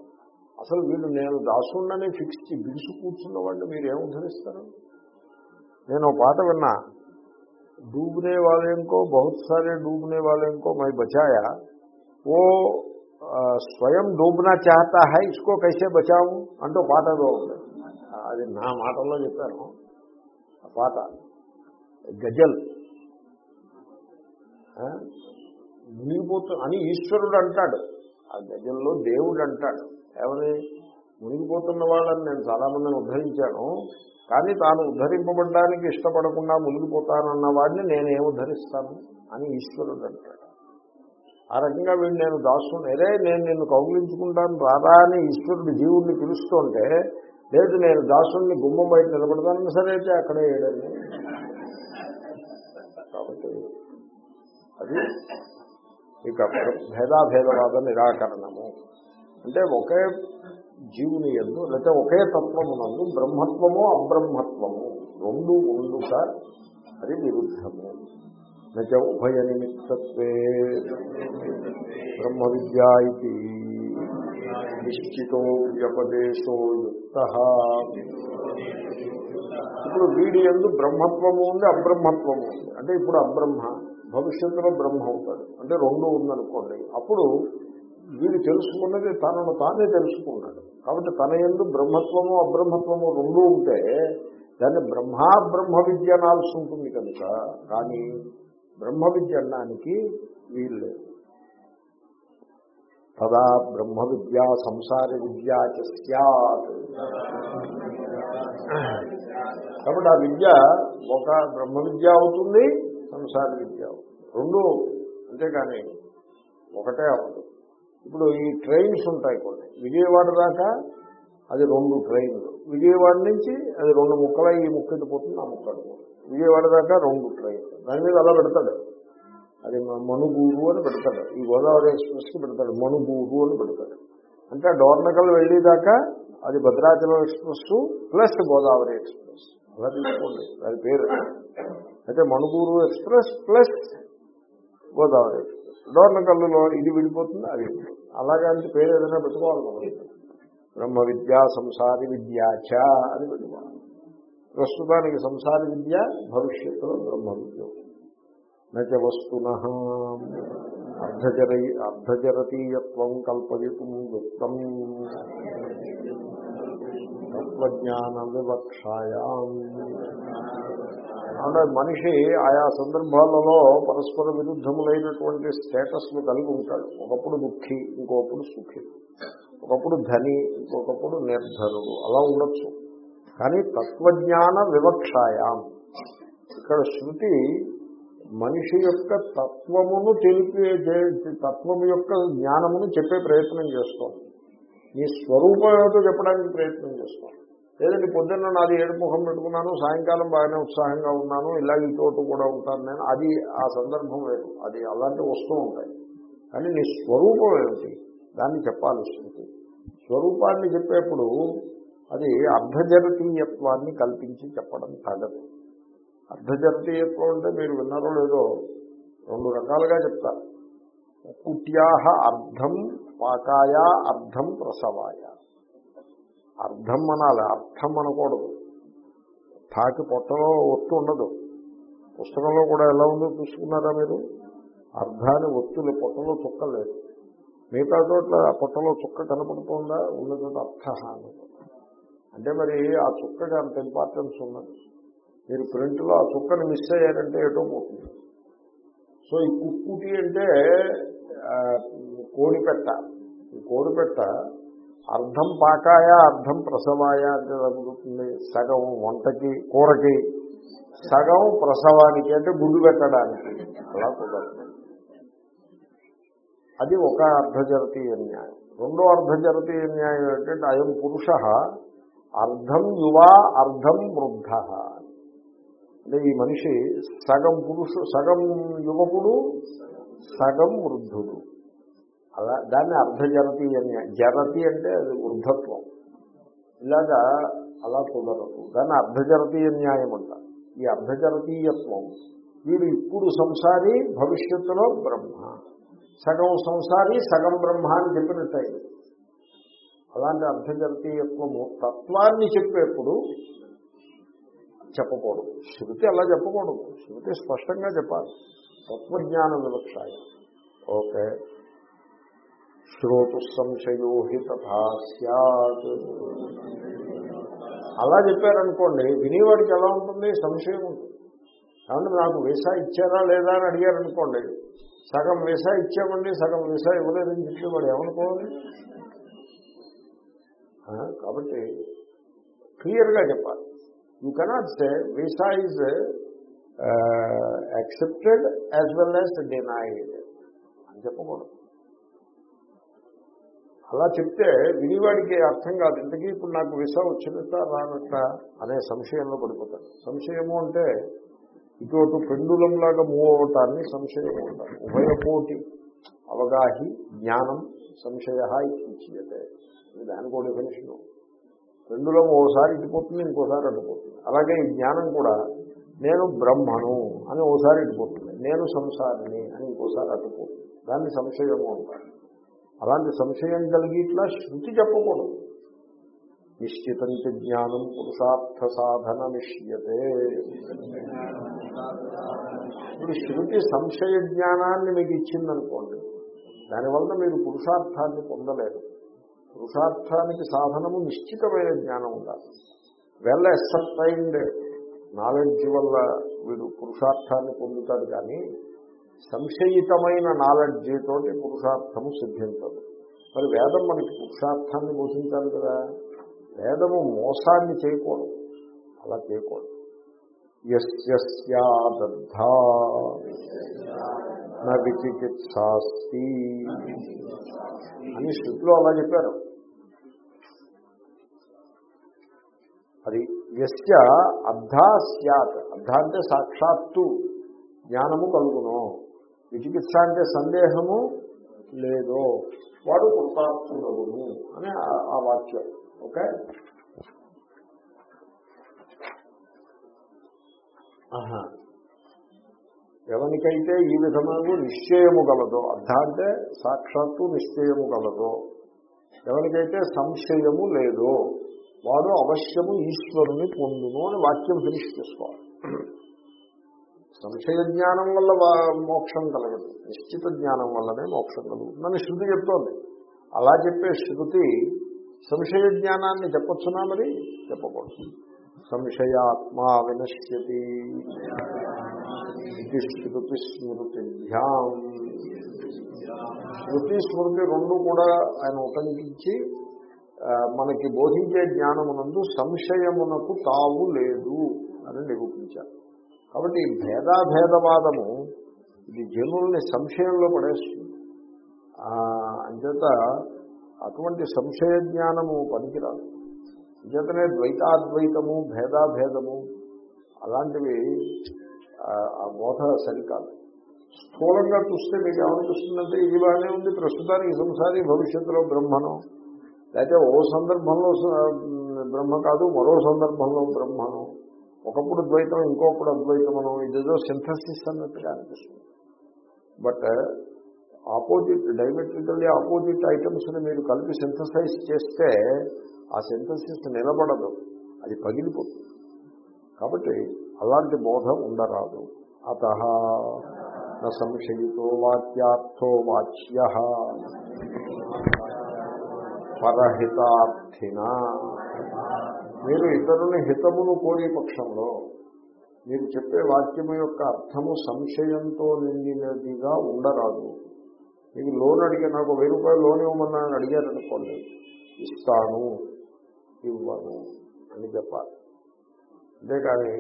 [SPEAKER 1] అసలు వీళ్ళు నేను దాసుండని ఫిక్స్ బిగుసు కూర్చున్న వాళ్ళు మీరు ఏం ఉద్ధరిస్తారు నేను పాట విన్నా డూబునే వాళ్ళేంకో బహుత్ సారే డూబనే వాళ్ళేంకో మై బచాయా ఓ స్వయం డూబునా చేతా హై ఇసుకో కైసే బచావు అంటూ పాట అది నా మాటల్లో చెప్పాను పాట గజల్ మునిగిపోతు అని ఈశ్వరుడు అంటాడు ఆ గజల్లో దేవుడు అంటాడు ఏమని మునిగిపోతున్న వాళ్ళని నేను చాలా మందిని ఉద్ధరించాను కానీ తాను ఉద్ధరింపబడడానికి ఇష్టపడకుండా మునిగిపోతానన్న వాడిని నేనేం ఉద్ధరిస్తాను అని ఈశ్వరుడు అంటాడు ఆ రకంగా వీడు నేను దాసుని అరే నేను నిన్ను కౌగిలించుకుంటాను రారా అని ఈశ్వరుడు జీవుడిని పిలుస్తుంటే లేదు నేను దాసుడిని గుమ్మం బయట నిలబడతానని సరే అయితే అక్కడే ఏడండి. కాబట్టి అది ఇక భేదాభేదవాద నిరాకరణము. అంటే ఒకే జీవుని ఎందు లేకపోతే ఒకే తత్వమునందు బ్రహ్మత్వము అబ్రహ్మత్వము రెండు ఉండుట అది విరుద్ధము. నచ ఉభయ నిమిత్తత్వే బ్రహ్మ విద్యా ఇది. నిశ్చితో వ్యపదేశో యుక్త. ఇప్పుడు వీడి ఎందు బ్రహ్మత్వము ఉంది అబ్రహ్మత్వము ఉంది. అంటే ఇప్పుడు అబ్రహ్మ భవిష్యత్తులో బ్రహ్మ అవుతాడు. అంటే రెండు ఉందనుకోండి. అప్పుడు వీడు తెలుసుకున్నది తనను తానే తెలుసుకున్నాడు. కాబట్టి తన ఎందు బ్రహ్మత్వము అబ్రహ్మత్వము రెండు ఉంటే దాన్ని బ్రహ్మా బ్రహ్మ విద్య అనాల్సి ఉంటుంది కనుక. కానీ బ్రహ్మ విద్య అనడానికి వీలు లేదు. తదా బ్రహ్మ విద్య సంసార విద్య చ కాబట్టి ఆ విద్య ఒక బ్రహ్మ విద్య అవుతుంది. సంసార విద్య రెండు అంతేకాని ఒకటే అవ్వదు. ఇప్పుడు ఈ ట్రైన్స్ ఉంటాయి కొన్ని. విజయవాడ దాకా అది రెండు ట్రైన్లు. విజయవాడ నుంచి అది రెండు ముక్కల ఈ ముక్కటి పోతుంది ఆ ముక్కడు విజయవాడ దాకా రెండు ట్రైన్లు. దాని మీద అలా పెడతాడు. అది మణుగూరు అని పెడతాడు. ఈ గోదావరి ఎక్స్ప్రెస్కి పెడతాడు. మణుగూరు అని పెడతాడు. అంటే డోర్నకల్ వెళ్ళేదాకా అది Bhadrachalam express plus Godavari express. అలా తీసుకోండి. దాని పేరు. అయితే మణుగూరు ఎక్స్ప్రెస్ ప్లస్ గోదావరి డోర్నకల్లులో ఇది విడిపోతుంది అది విడిపోతుంది. అలాగే అంటే పేరు ఏదైనా పెట్టుకోవాలి మనం బ్రహ్మ విద్య సంసారి విద్యాచ అని పెట్టుకోవాలి. ప్రస్తుతానికి సంసార విద్య భవిష్యత్తులో బ్రహ్మ విద్య. నచ వస్తున. అర్ధజర అర్ధజరతీయత్వం కల్పయుతం యుక్తం తత్వజ్ఞాన వివక్షాయా. అంటే మనిషి ఆయా సందర్భాలలో పరస్పర విరుద్ధములైనటువంటి స్టేటస్లు కలిగి ఉంటాడు. ఒకప్పుడు దుఃఖి ఇంకొకప్పుడు సుఖి ఒకప్పుడు ధని ఇంకొకప్పుడు నిర్ధనుడు. అలా ఉండొచ్చు. కానీ తత్వజ్ఞాన వివక్షాయాం. ఇక్కడ శృతి మనిషి యొక్క తత్వమును తెలిపే తత్వము యొక్క జ్ఞానమును చెప్పే ప్రయత్నం చేస్తాం నీ స్వరూపం ఏమిటో చెప్పడానికి ప్రయత్నం చేస్తాం లేదంటే పొద్దున్న నాది ఏడు ముఖం పెట్టుకున్నాను సాయంకాలం బాగానే ఉత్సాహంగా ఉన్నాను ఇలాగే చోటు కూడా ఉంటాను నేను. అది ఆ సందర్భం వేరు. అది అలాంటివి వస్తూ ఉంటాయి. కానీ నీ స్వరూపం ఏమిటి? దాన్ని చెప్పాలి శృతి. స్వరూపాన్ని చెప్పేప్పుడు అది అర్ధజరతీయత్వాన్ని కల్పించి చెప్పడం తగదు. అర్ధజరతీయత్వం అంటే మీరు విన్నారో లేదో రెండు రకాలుగా చెప్తారు కుట్యాహ అర్థం పాకాయ అర్థం ప్రసవాయ. అర్థం అనాలి అర్థం అనకూడదు తాకి పొట్టలో ఒత్తు ఉండదు. పుస్తకంలో కూడా ఎలా ఉందో చూసుకున్నారా మీరు? అర్ధాన్ని ఒత్తులు పొట్టలో చుక్క లేదు. మిగతా చోట్ల ఆ పొట్టలో చుక్క కనపడుతుందా? ఉన్న చోట అర్థ అని అంటే మరి ఆ చుక్కకి అంత ఇంపార్టెన్స్ ఉన్నది. మీరు ప్రింట్లో ఆ చుక్కని మిస్ అయ్యారంటే ఏటో పోతుంది. సో ఈ కుక్కుటి అంటే కోడిపెట్ట ఈ కోడిపెట్ట అర్ధం పాకాయ అర్థం ప్రసవాయ అంటే తగ్గుతుంది సగం వంటకి కూరకి. సగం ప్రసవానికి అంటే గుడ్డు పెట్టడానికి. అలా కుదరదు. అది ఒక అర్ధజరతీయ న్యాయం. రెండో అర్ధజరతీయ న్యాయం ఏంటంటే అయం పురుష అర్ధం యువ అర్ధం వృద్ధ. అంటే ఈ మనిషి సగం పురుషు సగం యువకుడు సగం వృద్ధుడు. అలా దాన్ని అర్ధజరతి అని జరతి అంటే అది వృద్ధత్వం. ఇలాగా అలా కుదరదు. దాన్ని అర్ధజరతీయ న్యాయం అంట ఈ అర్ధజరతీయత్వం వీడు ఇప్పుడు సంసారి భవిష్యత్తులో బ్రహ్మ. సగం సంసారి సగం బ్రహ్మ అని చెప్పినట్టయింది అలాంటి అర్ధజరతీయత్వము తత్వాన్ని చెప్పేప్పుడు చెప్పకూడదు. శృతి అలా చెప్పకూడదు. శృతి స్పష్టంగా చెప్పాలి. తత్వజ్ఞాన వివక్షాయ. ఓకే. శ్రోతు సంశయో హి తథా సత్ అలా చెప్పారనుకోండి వినేవాడికి ఎలా ఉంటుంది? సంశయం ఉంటుంది కాబట్టి నాకు వీసా ఇచ్చారా లేదా అని అడిగారనుకోండి సగం వీసా ఇచ్చామండి సగం వీసా ఇవ్వలేదని చెప్పి వాడు ఏమనుకోవాలి కాబట్టి క్లియర్గా చెప్పాలి. You cannot say visa is accepted as well as denied అని చెప్పకూడదు. అలా చెప్తే వినివాడికి అర్థం కాదు. ఇంతకీ ఇప్పుడు నాకు విసా వచ్చినట్ట రానట్ట అనే సంశయంలో పడిపోతాడు సంశయము అంటే ఇటు పెండులం లాగా మూవ్ అవటాన్ని సంశయం ఉంటారు ఉభయకోటి అవగాహి జ్ఞానం సంశయ ఇచ్చేదే ఇది దానికి ఒక డెఫినేషన్ పెండులం ఓసారి ఇటుపోతుంది ఇంకోసారి అటుపోతుంది. అలాగే ఈ జ్ఞానం కూడా నేను బ్రహ్మను అని ఓసారి ఇటుపోతుంది. నేను సంసారిని అని ఇంకోసారి అటుపోతుంది. దాన్ని సంశయము అంటారు. అలాంటి సంశయం కలిగి ఇట్లా శృతి చెప్పకూడదు. నిశ్చితం చ జ్ఞానం పురుషార్థ సాధన నిశ్యతే ఇప్పుడు శృతి సంశయ జ్ఞానాన్ని మీకు ఇచ్చిందనుకోండి దానివల్ల మీరు పురుషార్థాన్ని పొందలేరు. పురుషార్థానికి సాధనము నిశ్చితమైన జ్ఞానం ఉండాలి. వెల్ ఎక్సర్టైన్డ్ నాలెడ్జ్ వల్ల వీడు పురుషార్థాన్ని పొందుతాడు కానీ సంశయితమైన నాలెడ్జ్ తోటి పురుషార్థము సిద్ధించదు మరి వేదం మనకి పురుషార్థాన్ని బోధించాలి కదా? వేదము మోసాన్ని చేయకూడదు. అలా చేయకూడదు. యస్యాదద్ధా నా విచికిత్సాస్తి అని శృతిలో అలా చెప్పారు. అది యస్య అర్ధ సత్ అర్ధ అంటే సాక్షాత్తు జ్ఞానము కలుగును. విచికిత్స అంటే సందేహము లేదో. వాడు కృతార్థుడవును అని ఆ- వాక్యం. ఓకే? ఎవరికైతే ఈ విధమైన నిశ్చయము గలదో అర్థ అంటే సాక్షాత్తు నిశ్చయము గలదో ఎవరికైతే సంశయము లేదో వాడు అవశ్యము ఈశ్వరుని పొందును అని వాక్యం ఫినిష్ చేసుకోవాలి. సంశయ జ్ఞానం వల్ల మోక్షం కలగదు. నిశ్చిత జ్ఞానం వల్లనే మోక్షం కలుగుతుందని శృతి చెప్తోంది. అలా చెప్పే శృతి సంశయ జ్ఞానాన్ని చెప్పొచ్చునా మరి? చెప్పకూడదు. సంశయాత్మా వినశ్యతి. ఇది శృతి స్మృతిభ్యాం. శృతి స్మృతి రెండు కూడా ఆయన ఉపయోగించి మనకి బోధించే జ్ఞానమునందు సంశయమునకు తావు లేదు అని నిరూపించారు. కాబట్టి ఈ భేదాభేదవాదము ఇది జనుల్ని సంశయంలో పడేస్తుంది. అంచేత అటువంటి సంశయ జ్ఞానము పనికిరాదు. అంచేతనే ద్వైతాద్వైతము భేదాభేదము అలాంటివి ఆ, బోధ సరికాదు. స్థూలంగా చూస్తే మీకు ఏమనిపిస్తుందంటే ఇది బాగానే ఉంది ప్రస్తుతానికి సంసారి భవిష్యత్తులో బ్రహ్మను. లేకపోతే ఓ సందర్భంలో బ్రహ్మ కాదు మరో సందర్భంలో బ్రహ్మను. ఒకప్పుడు ద్వైతం ఇంకొకప్పుడు అద్వైతమను ఇదేదో సింథసిస్ అన్నట్టుగా అనిపిస్తుంది. బట్ ఆపోజిట్ డైమెట్రికల్లీ ఆపోజిట్ ఐటమ్స్ని మీరు కలిపి సింథసైజ్ చేస్తే ఆ సింథసిస్ నిలబడదు అది పగిలిపోతుంది. కాబట్టి అలాంటి బోధ ఉండరాదు. అత న సంశయితో వాక్యార్థో వాచ్య పరహితార్థినా మీరు ఇతరుని హితమును కోరే పక్షంలో మీరు చెప్పే వాక్యము యొక్క అర్థము సంశయంతో నిండినదిగా ఉండరాదు. మీకు లోన్ అడిగే నాకు వెయ్యి రూపాయలు లోన్ ఇవ్వమన్నా అని అడిగారనుకోండి ఇస్తాను ఇవ్వను అని చెప్పాలి. అంతేకాని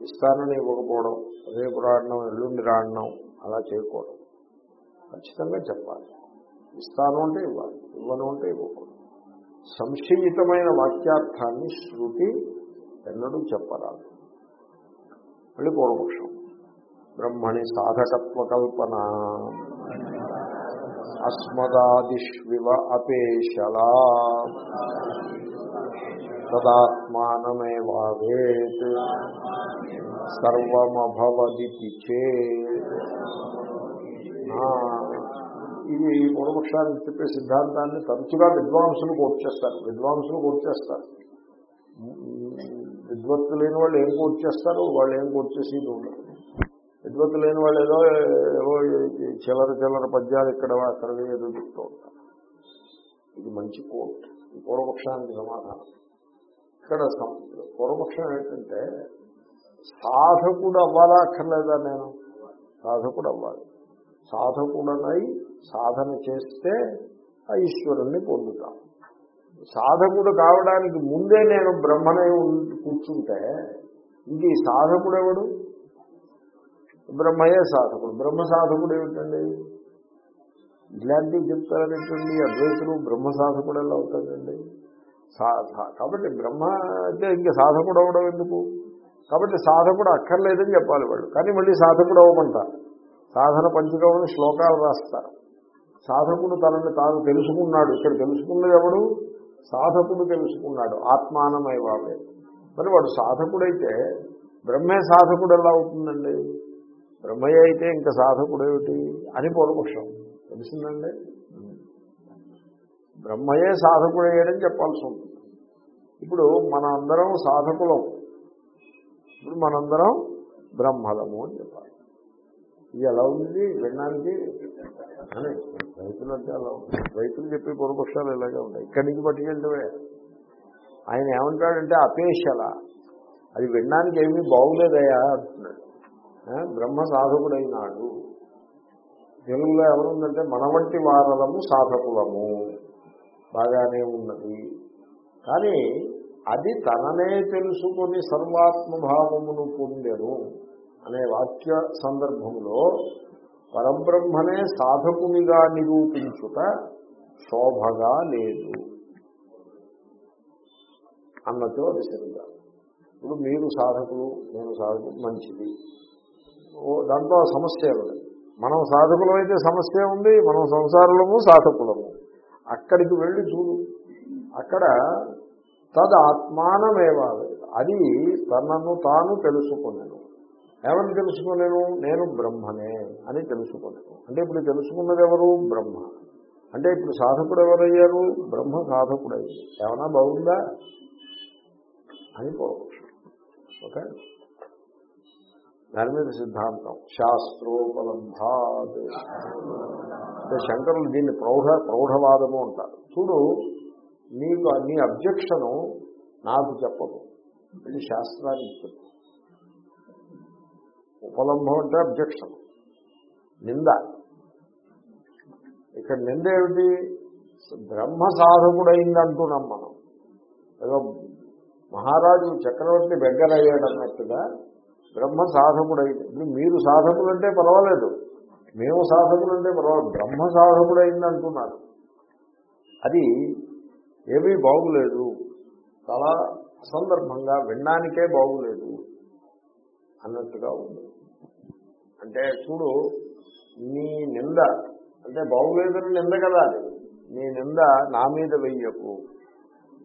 [SPEAKER 1] ఇస్తానని ఇవ్వకపోవడం రేపు రాడడం ఎల్లుండి రాడడం అలా చేయకూడదు. ఖచ్చితంగా చెప్పాలి. ఇస్తాను అంటే ఇవ్వాలి ఇవ్వను అంటే ఇవ్వకూడదు. సంశయితమైన వాక్యార్థాన్ని శృతి ఎన్నడూ చెప్పరాదు. మళ్ళీ పూర్వపక్షం. బ్రహ్మణి సాధకత్వ కల్పన అస్మదాదిష్వివ అపేశలా. తదాత్మానమేవావేత్ సర్వమభవదితి చే ఆ, ఇది పూర్వపక్షానికి చెప్పే సిద్ధాంతాన్ని తరచుగా విద్వాంసులు కోర్టు చేస్తారు. విద్వాంసులు కోర్టు చేస్తారు. విద్వత్తు లేని వాళ్ళు ఏం కోట్ చేస్తారు? వాళ్ళు ఏం కోర్టు చేసి ఉండదు విద్వత్తు లేని వాళ్ళు ఏదో ఏదో చిల్లర చిల్లర పద్యాలు ఇక్కడ అక్కడ ఏదో చెప్తూ ఉంటారు. ఇది మంచి కోర్టు ఈ పూర్వపక్షానికి సమాధానం. ఇక్కడ పూర్వపక్షం ఏంటంటే సాధకుడు అవ్వాలా అక్కర్లేదా నేను? సాధకుడు అవ్వాలి. సాధకుడనై సాధన చేస్తే ఆ ఈశ్వరుణ్ణి పొందుతాం. సాధకుడు కావడానికి ముందే నేను బ్రహ్మనే కూర్చుంటే ఇంక ఈ సాధకుడు ఎవడు బ్రహ్మయే సాధకుడు. బ్రహ్మ సాధకుడు ఏమిటండి? ఇలాంటివి చెప్తారేంటండి అద్వైతులు బ్రహ్మ సాధకుడు ఎలా అవుతాడండి కాబట్టి బ్రహ్మ అయితే ఇంక సాధకుడు అవ్వడం ఎందుకు? కాబట్టి సాధకుడు అక్కర్లేదని చెప్పాలి వాళ్ళు. కానీ మళ్ళీ సాధకుడు అవ్వమంటారు. సాధన పంచుకోమని శ్లోకాలు రాస్తారు. సాధకుడు తనని తాను తెలుసుకున్నాడు. ఇక్కడ తెలుసుకున్నది ఎవడు? సాధకుడు తెలుసుకున్నాడు. ఆత్మానమైవాడే మరి వాడు సాధకుడైతే బ్రహ్మే సాధకుడు ఎలా అవుతుందండి? బ్రహ్మయ్య అయితే ఇంకా సాధకుడేమిటి అని పూర్వపక్షం. తెలిసిందండి? బ్రహ్మయే సాధకుడయ్యాడని చెప్పాల్సి ఉంది ఇప్పుడు మన అందరం సాధకులం. ఇప్పుడు మనందరం బ్రహ్మలము అని చెప్పాలి. ఇది ఎలా ఉంది? వినడానికి అని. రైతులు అంటే అలా ఉంది. రైతులు చెప్పే పూర్వపక్షాలు ఇలాగే ఉన్నాయి ఇక్కడి నుంచి పట్టుకెళ్ళవే ఆయన ఏమంటాడంటే అపేషల అది వినడానికి ఏమీ బాగులేదయా అంటున్నాడు. బ్రహ్మ సాధకుడైనాడు. తెలుగులో ఎవరుందంటే మన వంటి వారలము సాధకులము. బాగానే ఉన్నది. కానీ అది తననే తెలుసుకొని సర్వాత్మభావమును పొందెను. అనే వాక్య సందర్భంలో పరబ్రహ్మనే సాధకునిగా నిరూపించుట శోభగా లేదు. అన్నతో అది సరిగా ఇప్పుడు మీరు సాధకులు నేను సాధకులు మంచిది. ఓ దాంట్లో సమస్య ఉంది మనం సాధకులం అయితే సమస్య ఉంది మనం సంసారులము సాధకులము. అక్కడికి వెళ్ళి చూడు. అక్కడ తద్ ఆత్మానమేవాలి అది తనను తాను తెలుసుకున్నాను ఏమని తెలుసుకోలేను నేను? బ్రహ్మనే అని తెలుసుకోలేను అంటే ఇప్పుడు తెలుసుకున్నది ఎవరు బ్రహ్మ. అంటే ఇప్పుడు సాధకుడు ఎవరయ్యారు బ్రహ్మ సాధకుడు. అయ్యారు ఏమన్నా బాగుందా? అని పోవచ్చు ఓకే? దాని మీద సిద్ధాంతం. శాస్త్రోపలంభాత్. అంటే శంకరులు దీన్ని ప్రౌఢ ప్రౌఢవాదము అంటారు. చూడు నీకు నీ అబ్జెక్షను నాకు చెప్పదు ఇది శాస్త్రానికి చెప్పు. ఉపలంభం అంటే అబ్జెక్షన్ నింద. ఇక్కడ నింద ఏమిటి? బ్రహ్మ సాధకుడైంది అంటున్నాం మనం. ఏదో మహారాజు చక్రవర్తి బెగ్గరయ్యాడు అన్నట్టుగా బ్రహ్మ సాధకుడైంది. ఇప్పుడు మీరు సాధకులంటే పర్వాలేదు. మేము సాధకులంటే పర్వాలేదు. బ్రహ్మ సాధకుడైంది అంటున్నారు అది ఏమీ బాగులేదు. చాలా అసందర్భంగా వినడానికే బాగులేదు. అన్నట్టుగా ఉంది. అంటే చూడు నీ నింద అంటే బాగులేదని నింద కదా అది. నీ నింద నా మీద వెయ్యకు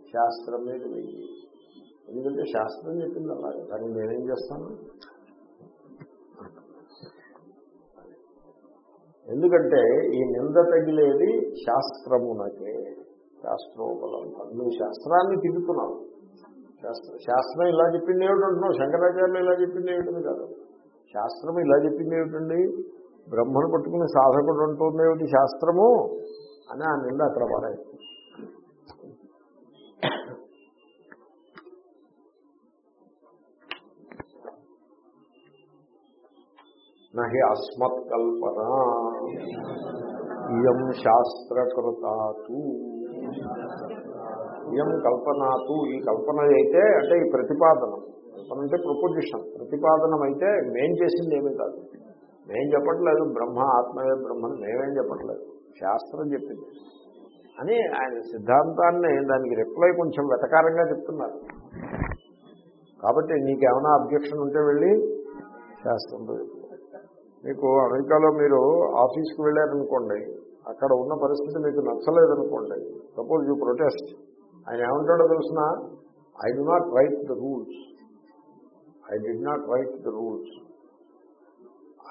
[SPEAKER 1] శాస్త్రం మీద వెయ్యి. ఎందుకంటే శాస్త్రం చెప్పింది అలాగే. కానీ నేనేం చేస్తాను? ఎందుకంటే ఈ నింద తగిలేది శాస్త్రమునకే. శాస్త్రోపలంబం నువ్వు శాస్త్రాన్ని తిరుగుతున్నావు శాస్త్రం శాస్త్రం ఇలా చెప్పింది ఏమిటంటున్నావు? శంకరాచార్యులు ఇలా చెప్పింది ఏమిటని కాదు. శాస్త్రం ఇలా చెప్పింది ఏమిటండి? బ్రహ్మను పట్టుకుని సాధకుడు అంటుంది ఏమిటి శాస్త్రము? అని ఆ నింద అక్కడ పారాయి నహి అస్మత్కల్పన ఇయం శాస్త్రకృతాతు ఇయం కల్పనాతు. ఈ కల్పన అయితే అంటే ఈ ప్రతిపాదనం. కల్పన అంటే ప్రొపోజిషన్. ప్రతిపాదనం అయితే మేం చేసింది ఏమీ కాదు. మేం చెప్పట్లేదు బ్రహ్మ ఆత్మయే బ్రహ్మని మేమేం చెప్పట్లేదు. శాస్త్రం చెప్పింది. అని ఆయన సిద్ధాంతాన్ని దానికి రిప్లై కొంచెం వెటకారంగా చెప్తున్నారు. కాబట్టి నీకేమైనా అబ్జెక్షన్ ఉంటే వెళ్ళి శాస్త్రంతో మీకు అమెరికాలో మీరు ఆఫీస్కి వెళ్ళారనుకోండి అక్కడ ఉన్న పరిస్థితి మీకు నచ్చలేదనుకోండి సపోజ్ యూ ప్రొటెస్ట్ ఆయన ఏమంటాడో తెలిసిన? I did not write the rules I did not write the rules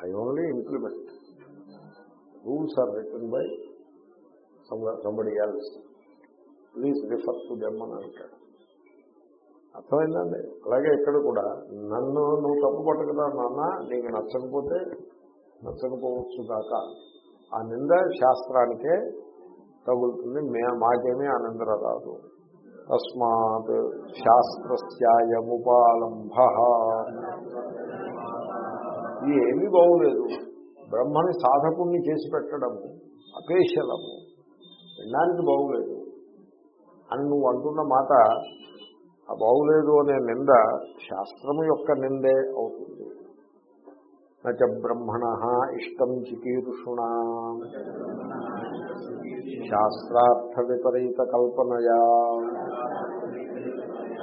[SPEAKER 1] I only implement rules are written by somebody else please refer to them అని అంటాడు. అర్థమైందండి? అలాగే ఇక్కడ కూడా నన్ను నువ్వు తప్పు పట్టకదా నాన్న నీకు నచ్చకపోతే నచ్చకపోవచ్చు కాక. ఆ నింద శాస్త్రానికే తగులుతుంది. మే మాకేమీ ఆ నింద రాదు తస్మాత్ శాస్త్రస్యాయముపాలంభ. ఇది ఏమీ బాగులేదు. బ్రహ్మని సాధకుణ్ణి చేసి పెట్టడము అపేషలము వినడానికి బాగులేదు. అని నువ్వు అంటున్న మాట ఆ బాగులేదు అనే నింద శాస్త్రము యొక్క నిందే అవుతుంది. నచ బ్రహ్మణ ఇష్టం చికీర్షుణ. శాస్త్రార్థ విపరీత కల్పనయా.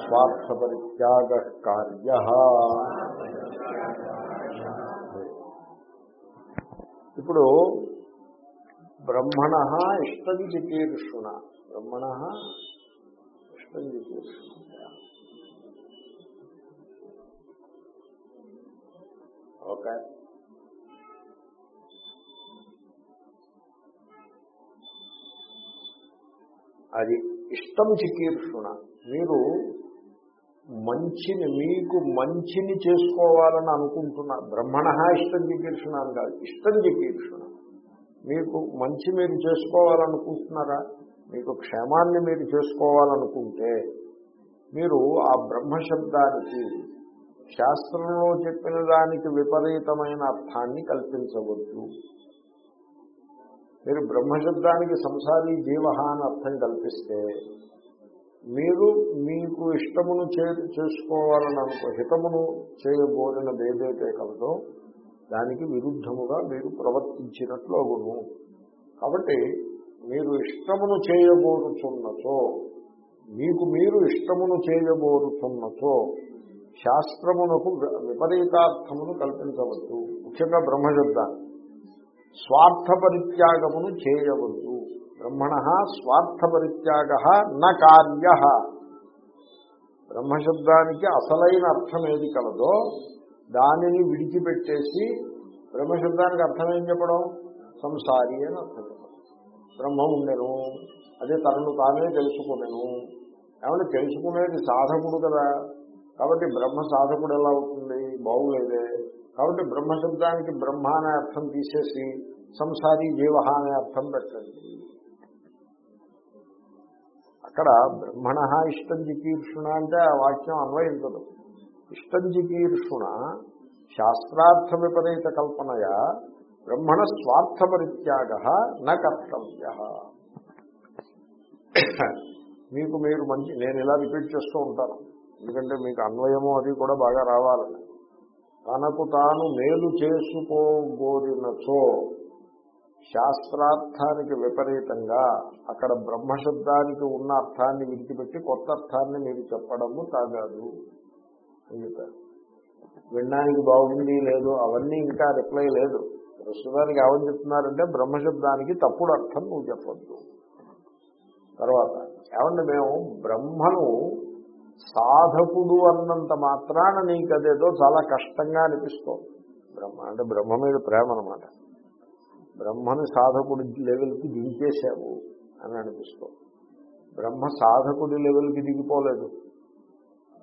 [SPEAKER 1] స్వార్థ పరిత్యాగ కార్య ఇప్పుడు బ్రహ్మణ ఇష్టం జితీర్షుణ బ్రహ్మణ ఇష్టం జితీర్షుణ ఓకే. అది ఇష్టం చికీర్షుణ మీరు మంచిని మీకు మంచిని చేసుకోవాలని అనుకుంటున్నారు బ్రహ్మణ ఇష్టం చికీర్షుణ అని కాదు. ఇష్టం చికీర్షుణ మీకు మంచి మీరు చేసుకోవాలనుకుంటున్నారా? మీకు క్షేమాన్ని మీరు చేసుకోవాలనుకుంటే మీరు ఆ బ్రహ్మశబ్దానికి శాస్త్రంలో చెప్పిన దానికి విపరీతమైన అర్థాన్ని కల్పించవద్దు. మీరు బ్రహ్మశబ్దానికి సంసారీ జీవ అని అర్థం కల్పిస్తే మీరు మీకు ఇష్టమును చే చేసుకోవాలని అనుకో హితమును చేయబోరినది ఏదైతే కలదో దానికి విరుద్ధముగా మీరు ప్రవర్తించినట్లు అగును కాబట్టి మీరు ఇష్టమును చేయబోరుచున్నచో మీకు మీరు ఇష్టమును చేయబోరుచున్నచో శాస్త్రమునకు విపరీతార్థమును కల్పించవద్దు. ముఖ్యంగా బ్రహ్మశబ్దాన్ని స్వార్థ పరిత్యాగమును చేయవద్దు. బ్రహ్మణ స్వార్థ పరిత్యాగ న కార్య. బ్రహ్మశబ్దానికి అసలైన అర్థం ఏది కలదో దానిని విడిచిపెట్టేసి బ్రహ్మశబ్దానికి అర్థం ఏం చెప్పడం? సంసారి అని అర్థం చెప్పడం. బ్రహ్మ ఉండెను అదే తనను తానే తెలుసుకునేను. ఏమంటే తెలుసుకునేది సాధకుడు కదా. కాబట్టి బ్రహ్మ సాధకుడు ఎలా అవుతుంది? బాగులేదే. కాబట్టి బ్రహ్మశబ్దానికి బ్రహ్మ అనే అర్థం తీసేసి సంసారీ జీవ అనే అర్థం పెట్టండి. అక్కడ బ్రహ్మణ ఇష్టం జికీర్షుణ అంటే ఆ వాక్యం అన్వయించదు. ఇష్టం జికీర్షుణ శాస్త్రార్థ విపరీత కల్పనయా బ్రహ్మణ స్వార్థ పరిత్యాగ న కర్తవ్య. మీకు మీరు మంచి నేను ఇలా రిపీట్ చేస్తూ ఉంటాను. ఎందుకంటే మీకు అన్వయము అది కూడా బాగా రావాలని తనకు తాను మేలు చేసుకోబోరినచో శాస్త్రార్థానికి విపరీతంగా అక్కడ బ్రహ్మశబ్దానికి ఉన్న అర్థాన్ని విడిచిపెట్టి కొత్త అర్థాన్ని మీరు చెప్పడము తాగాదు అని చెప్పారు. వినడానికి బాగుంది లేదు అవన్నీ ఇంకా రిప్లై లేదు. ప్రస్తుతానికి ఏమని చెప్తున్నారంటే బ్రహ్మశబ్దానికి తప్పుడు అర్థం నువ్వు చెప్పద్దు. తర్వాత ఏమంటే మేము బ్రహ్మను సాధకుడు అన్నంత మాత్రాన నీకు అదేదో చాలా కష్టంగా అనిపిస్తోంది. బ్రహ్మ అంటే బ్రహ్మ మీద ప్రేమ అనమాట బ్రహ్మని సాధకుడి లెవెల్కి దించేశావు అని అనిపిస్తోంది బ్రహ్మ సాధకుడి లెవెల్కి దిగిపోలేదు.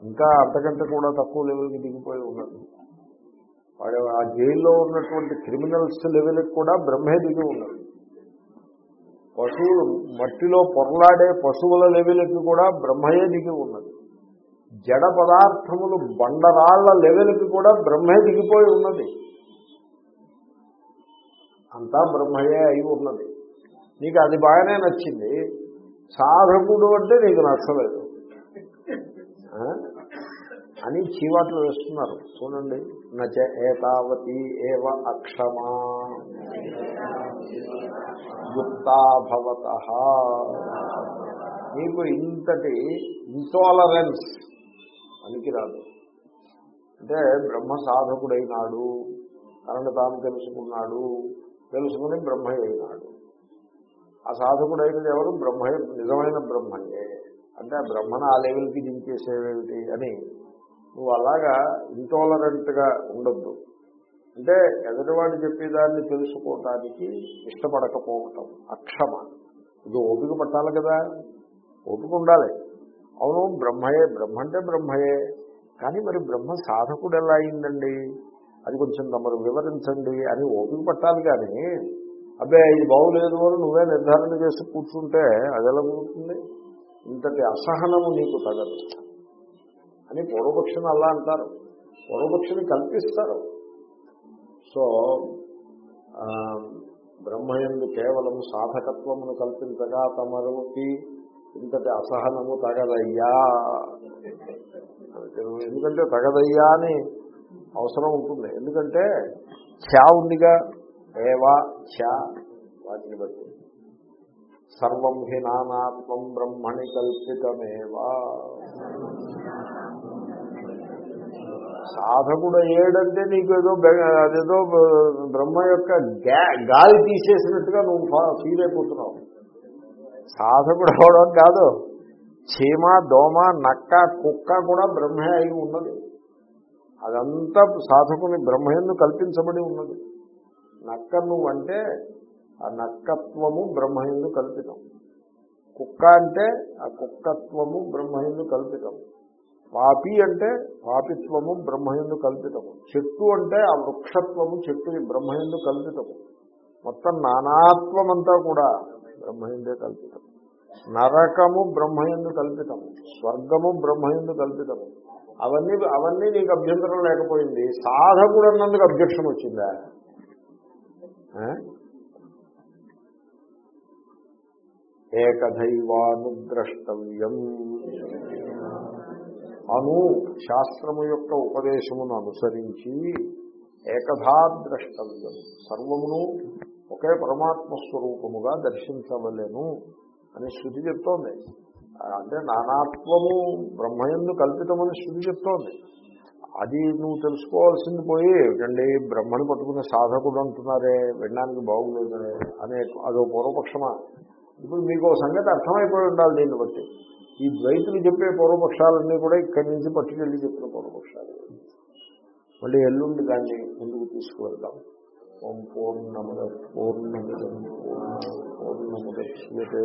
[SPEAKER 1] ఇంకా అంతకంటే కూడా తక్కువ లెవెల్కి దిగిపోయి ఉన్నది వాడు ఆ జైల్లో ఉన్నటువంటి క్రిమినల్స్ లెవెల్కి కూడా బ్రహ్మే దిగి ఉన్నది పశువులు మట్టిలో పొరలాడే పశువుల లెవెల్కి కూడా బ్రహ్మయే దిగి ఉన్నది జడ పదార్థములు బండరాళ్ళ లెవెల్కి కూడా బ్రహ్మే దిగిపోయి ఉన్నది. అంతా బ్రహ్మయే అయి ఉన్నది. నీకు అది బాగానే నచ్చింది. సాధకుడు అంటే నీకు నచ్చలేదు. అని చీవాట్లు వేస్తున్నారు. చూడండి. నచ ఏతావతి ఏవ అక్షమా. భవత. నీకు ఇంతటి ఇంటాలరెన్స్ పనికిరాదు. అంటే బ్రహ్మ సాధకుడైనాడు తనను తాను తెలుసుకున్నాడు. తెలుసుకుని బ్రహ్మయ్య అయినాడు. ఆ సాధకుడైనది ఎవరు? బ్రహ్మయ్య నిజమైన బ్రహ్మయ్యే. అంటే ఆ బ్రహ్మను ఆ లెవెల్కి దించేసేవేమిటి అని నువ్వు అలాగా ఇంటాలరెంట్గా ఉండొద్దు. అంటే ఎదుటివాడు చెప్పేదాన్ని తెలుసుకోవటానికి ఇష్టపడకపోవటం అక్షమ. ఇది ఓపిక పట్టాలి కదా. ఓపిక ఉండాలి. అవును బ్రహ్మయే బ్రహ్మ అంటే బ్రహ్మయే కానీ మరి బ్రహ్మ సాధకుడు ఎలా అయిందండి? అది కొంచెం తమరు వివరించండి అని ఓపిక పట్టాలి కానీ అబ్బే ఇది బాగులేదు అని నువ్వే నిర్ధారణ చేసి కూర్చుంటే అది ఎలా కుదురుతుంది ఇంతటి అసహనము నీకు తగదు అని పూర్వపక్షం అలా అంటారు. పూర్వపక్షిని కల్పిస్తారు. సో బ్రహ్మయందు కేవలం సాధకత్వమును కల్పించగా తమరుకి ఇంతటి అసహనము తగదయ్యా. ఎందుకంటే తగదయ్యా అని అవసరం ఉంటుంది. ఎందుకంటే ఛా ఉందిగా ఏవా ఛా వాటిని బట్టి. సర్వం హి నానాత్మం బ్రహ్మణి కల్పితమేవా. సాధకుడు ఏడంటే నీకు ఏదో అదేదో బ్రహ్మ యొక్క గాలి తీసేసినట్టుగా నువ్వు ఫీల్ అయిపోతున్నావు. సాధకుడు అవడం కాదు. చీమ దోమ నక్క కుక్క కూడా బ్రహ్మే అయి ఉన్నది. అదంతా సాధకుని బ్రహ్మయందు కల్పించబడి ఉన్నది. నక్క నువ్వంటే ఆ నక్కత్వము బ్రహ్మయందు కల్పితం. కుక్క అంటే ఆ కుక్కత్వము బ్రహ్మయందు కల్పితం. పాపి అంటే పాపిత్వము బ్రహ్మయందు కల్పితము చెట్టు అంటే ఆ వృక్షత్వము చెట్టుని బ్రహ్మయందు కల్పితము మొత్తం నానాత్వమంతా కూడా బ్రహ్మయందే కల్పితం. నరకము బ్రహ్మయందు కల్పితము స్వర్గము బ్రహ్మయందు కల్పితము అవన్నీ అవన్నీ నీకు అభ్యంతరం లేకపోయింది. సాధకుడు అన్నందుకు అబ్జెక్షన్ వచ్చిందా? ఆ? ఏకదైవానుద్రష్టవ్యం. అను శాస్త్రము యొక్క ఉపదేశమును అనుసరించి ఏకధా ద్రష్టవ్యం సర్వమును ఒకే పరమాత్మ స్వరూపముగా దర్శించవలెను అని శృతి చెప్తోంది. అంటే నానాత్వము బ్రహ్మయందు కల్పితమని శృతి చెప్తోంది. అది నువ్వు తెలుసుకోవాల్సింది పోయి ఏమిటండి బ్రహ్మను పట్టుకునే సాధకుడు అంటున్నారే వినడానికి బాగులేదనే అనే అదో పూర్వపక్షమా? ఇప్పుడు మీకు ఓ సంగతి అర్థమైపోయి ఉండాలి దీన్ని బట్టి. ఈ ద్వైతులు చెప్పే పూర్వపక్షాలన్నీ కూడా ఇక్కడి నుంచి పట్టుకెళ్ళి చెప్పిన పూర్వపక్షాలు. మళ్ళీ ఎల్లుండి దాన్ని ముందుకు తీసుకువెళ్దాం. ఓం పూర్ణముద పూర్ణముద పూర్ణ పూర్ణముద్యతే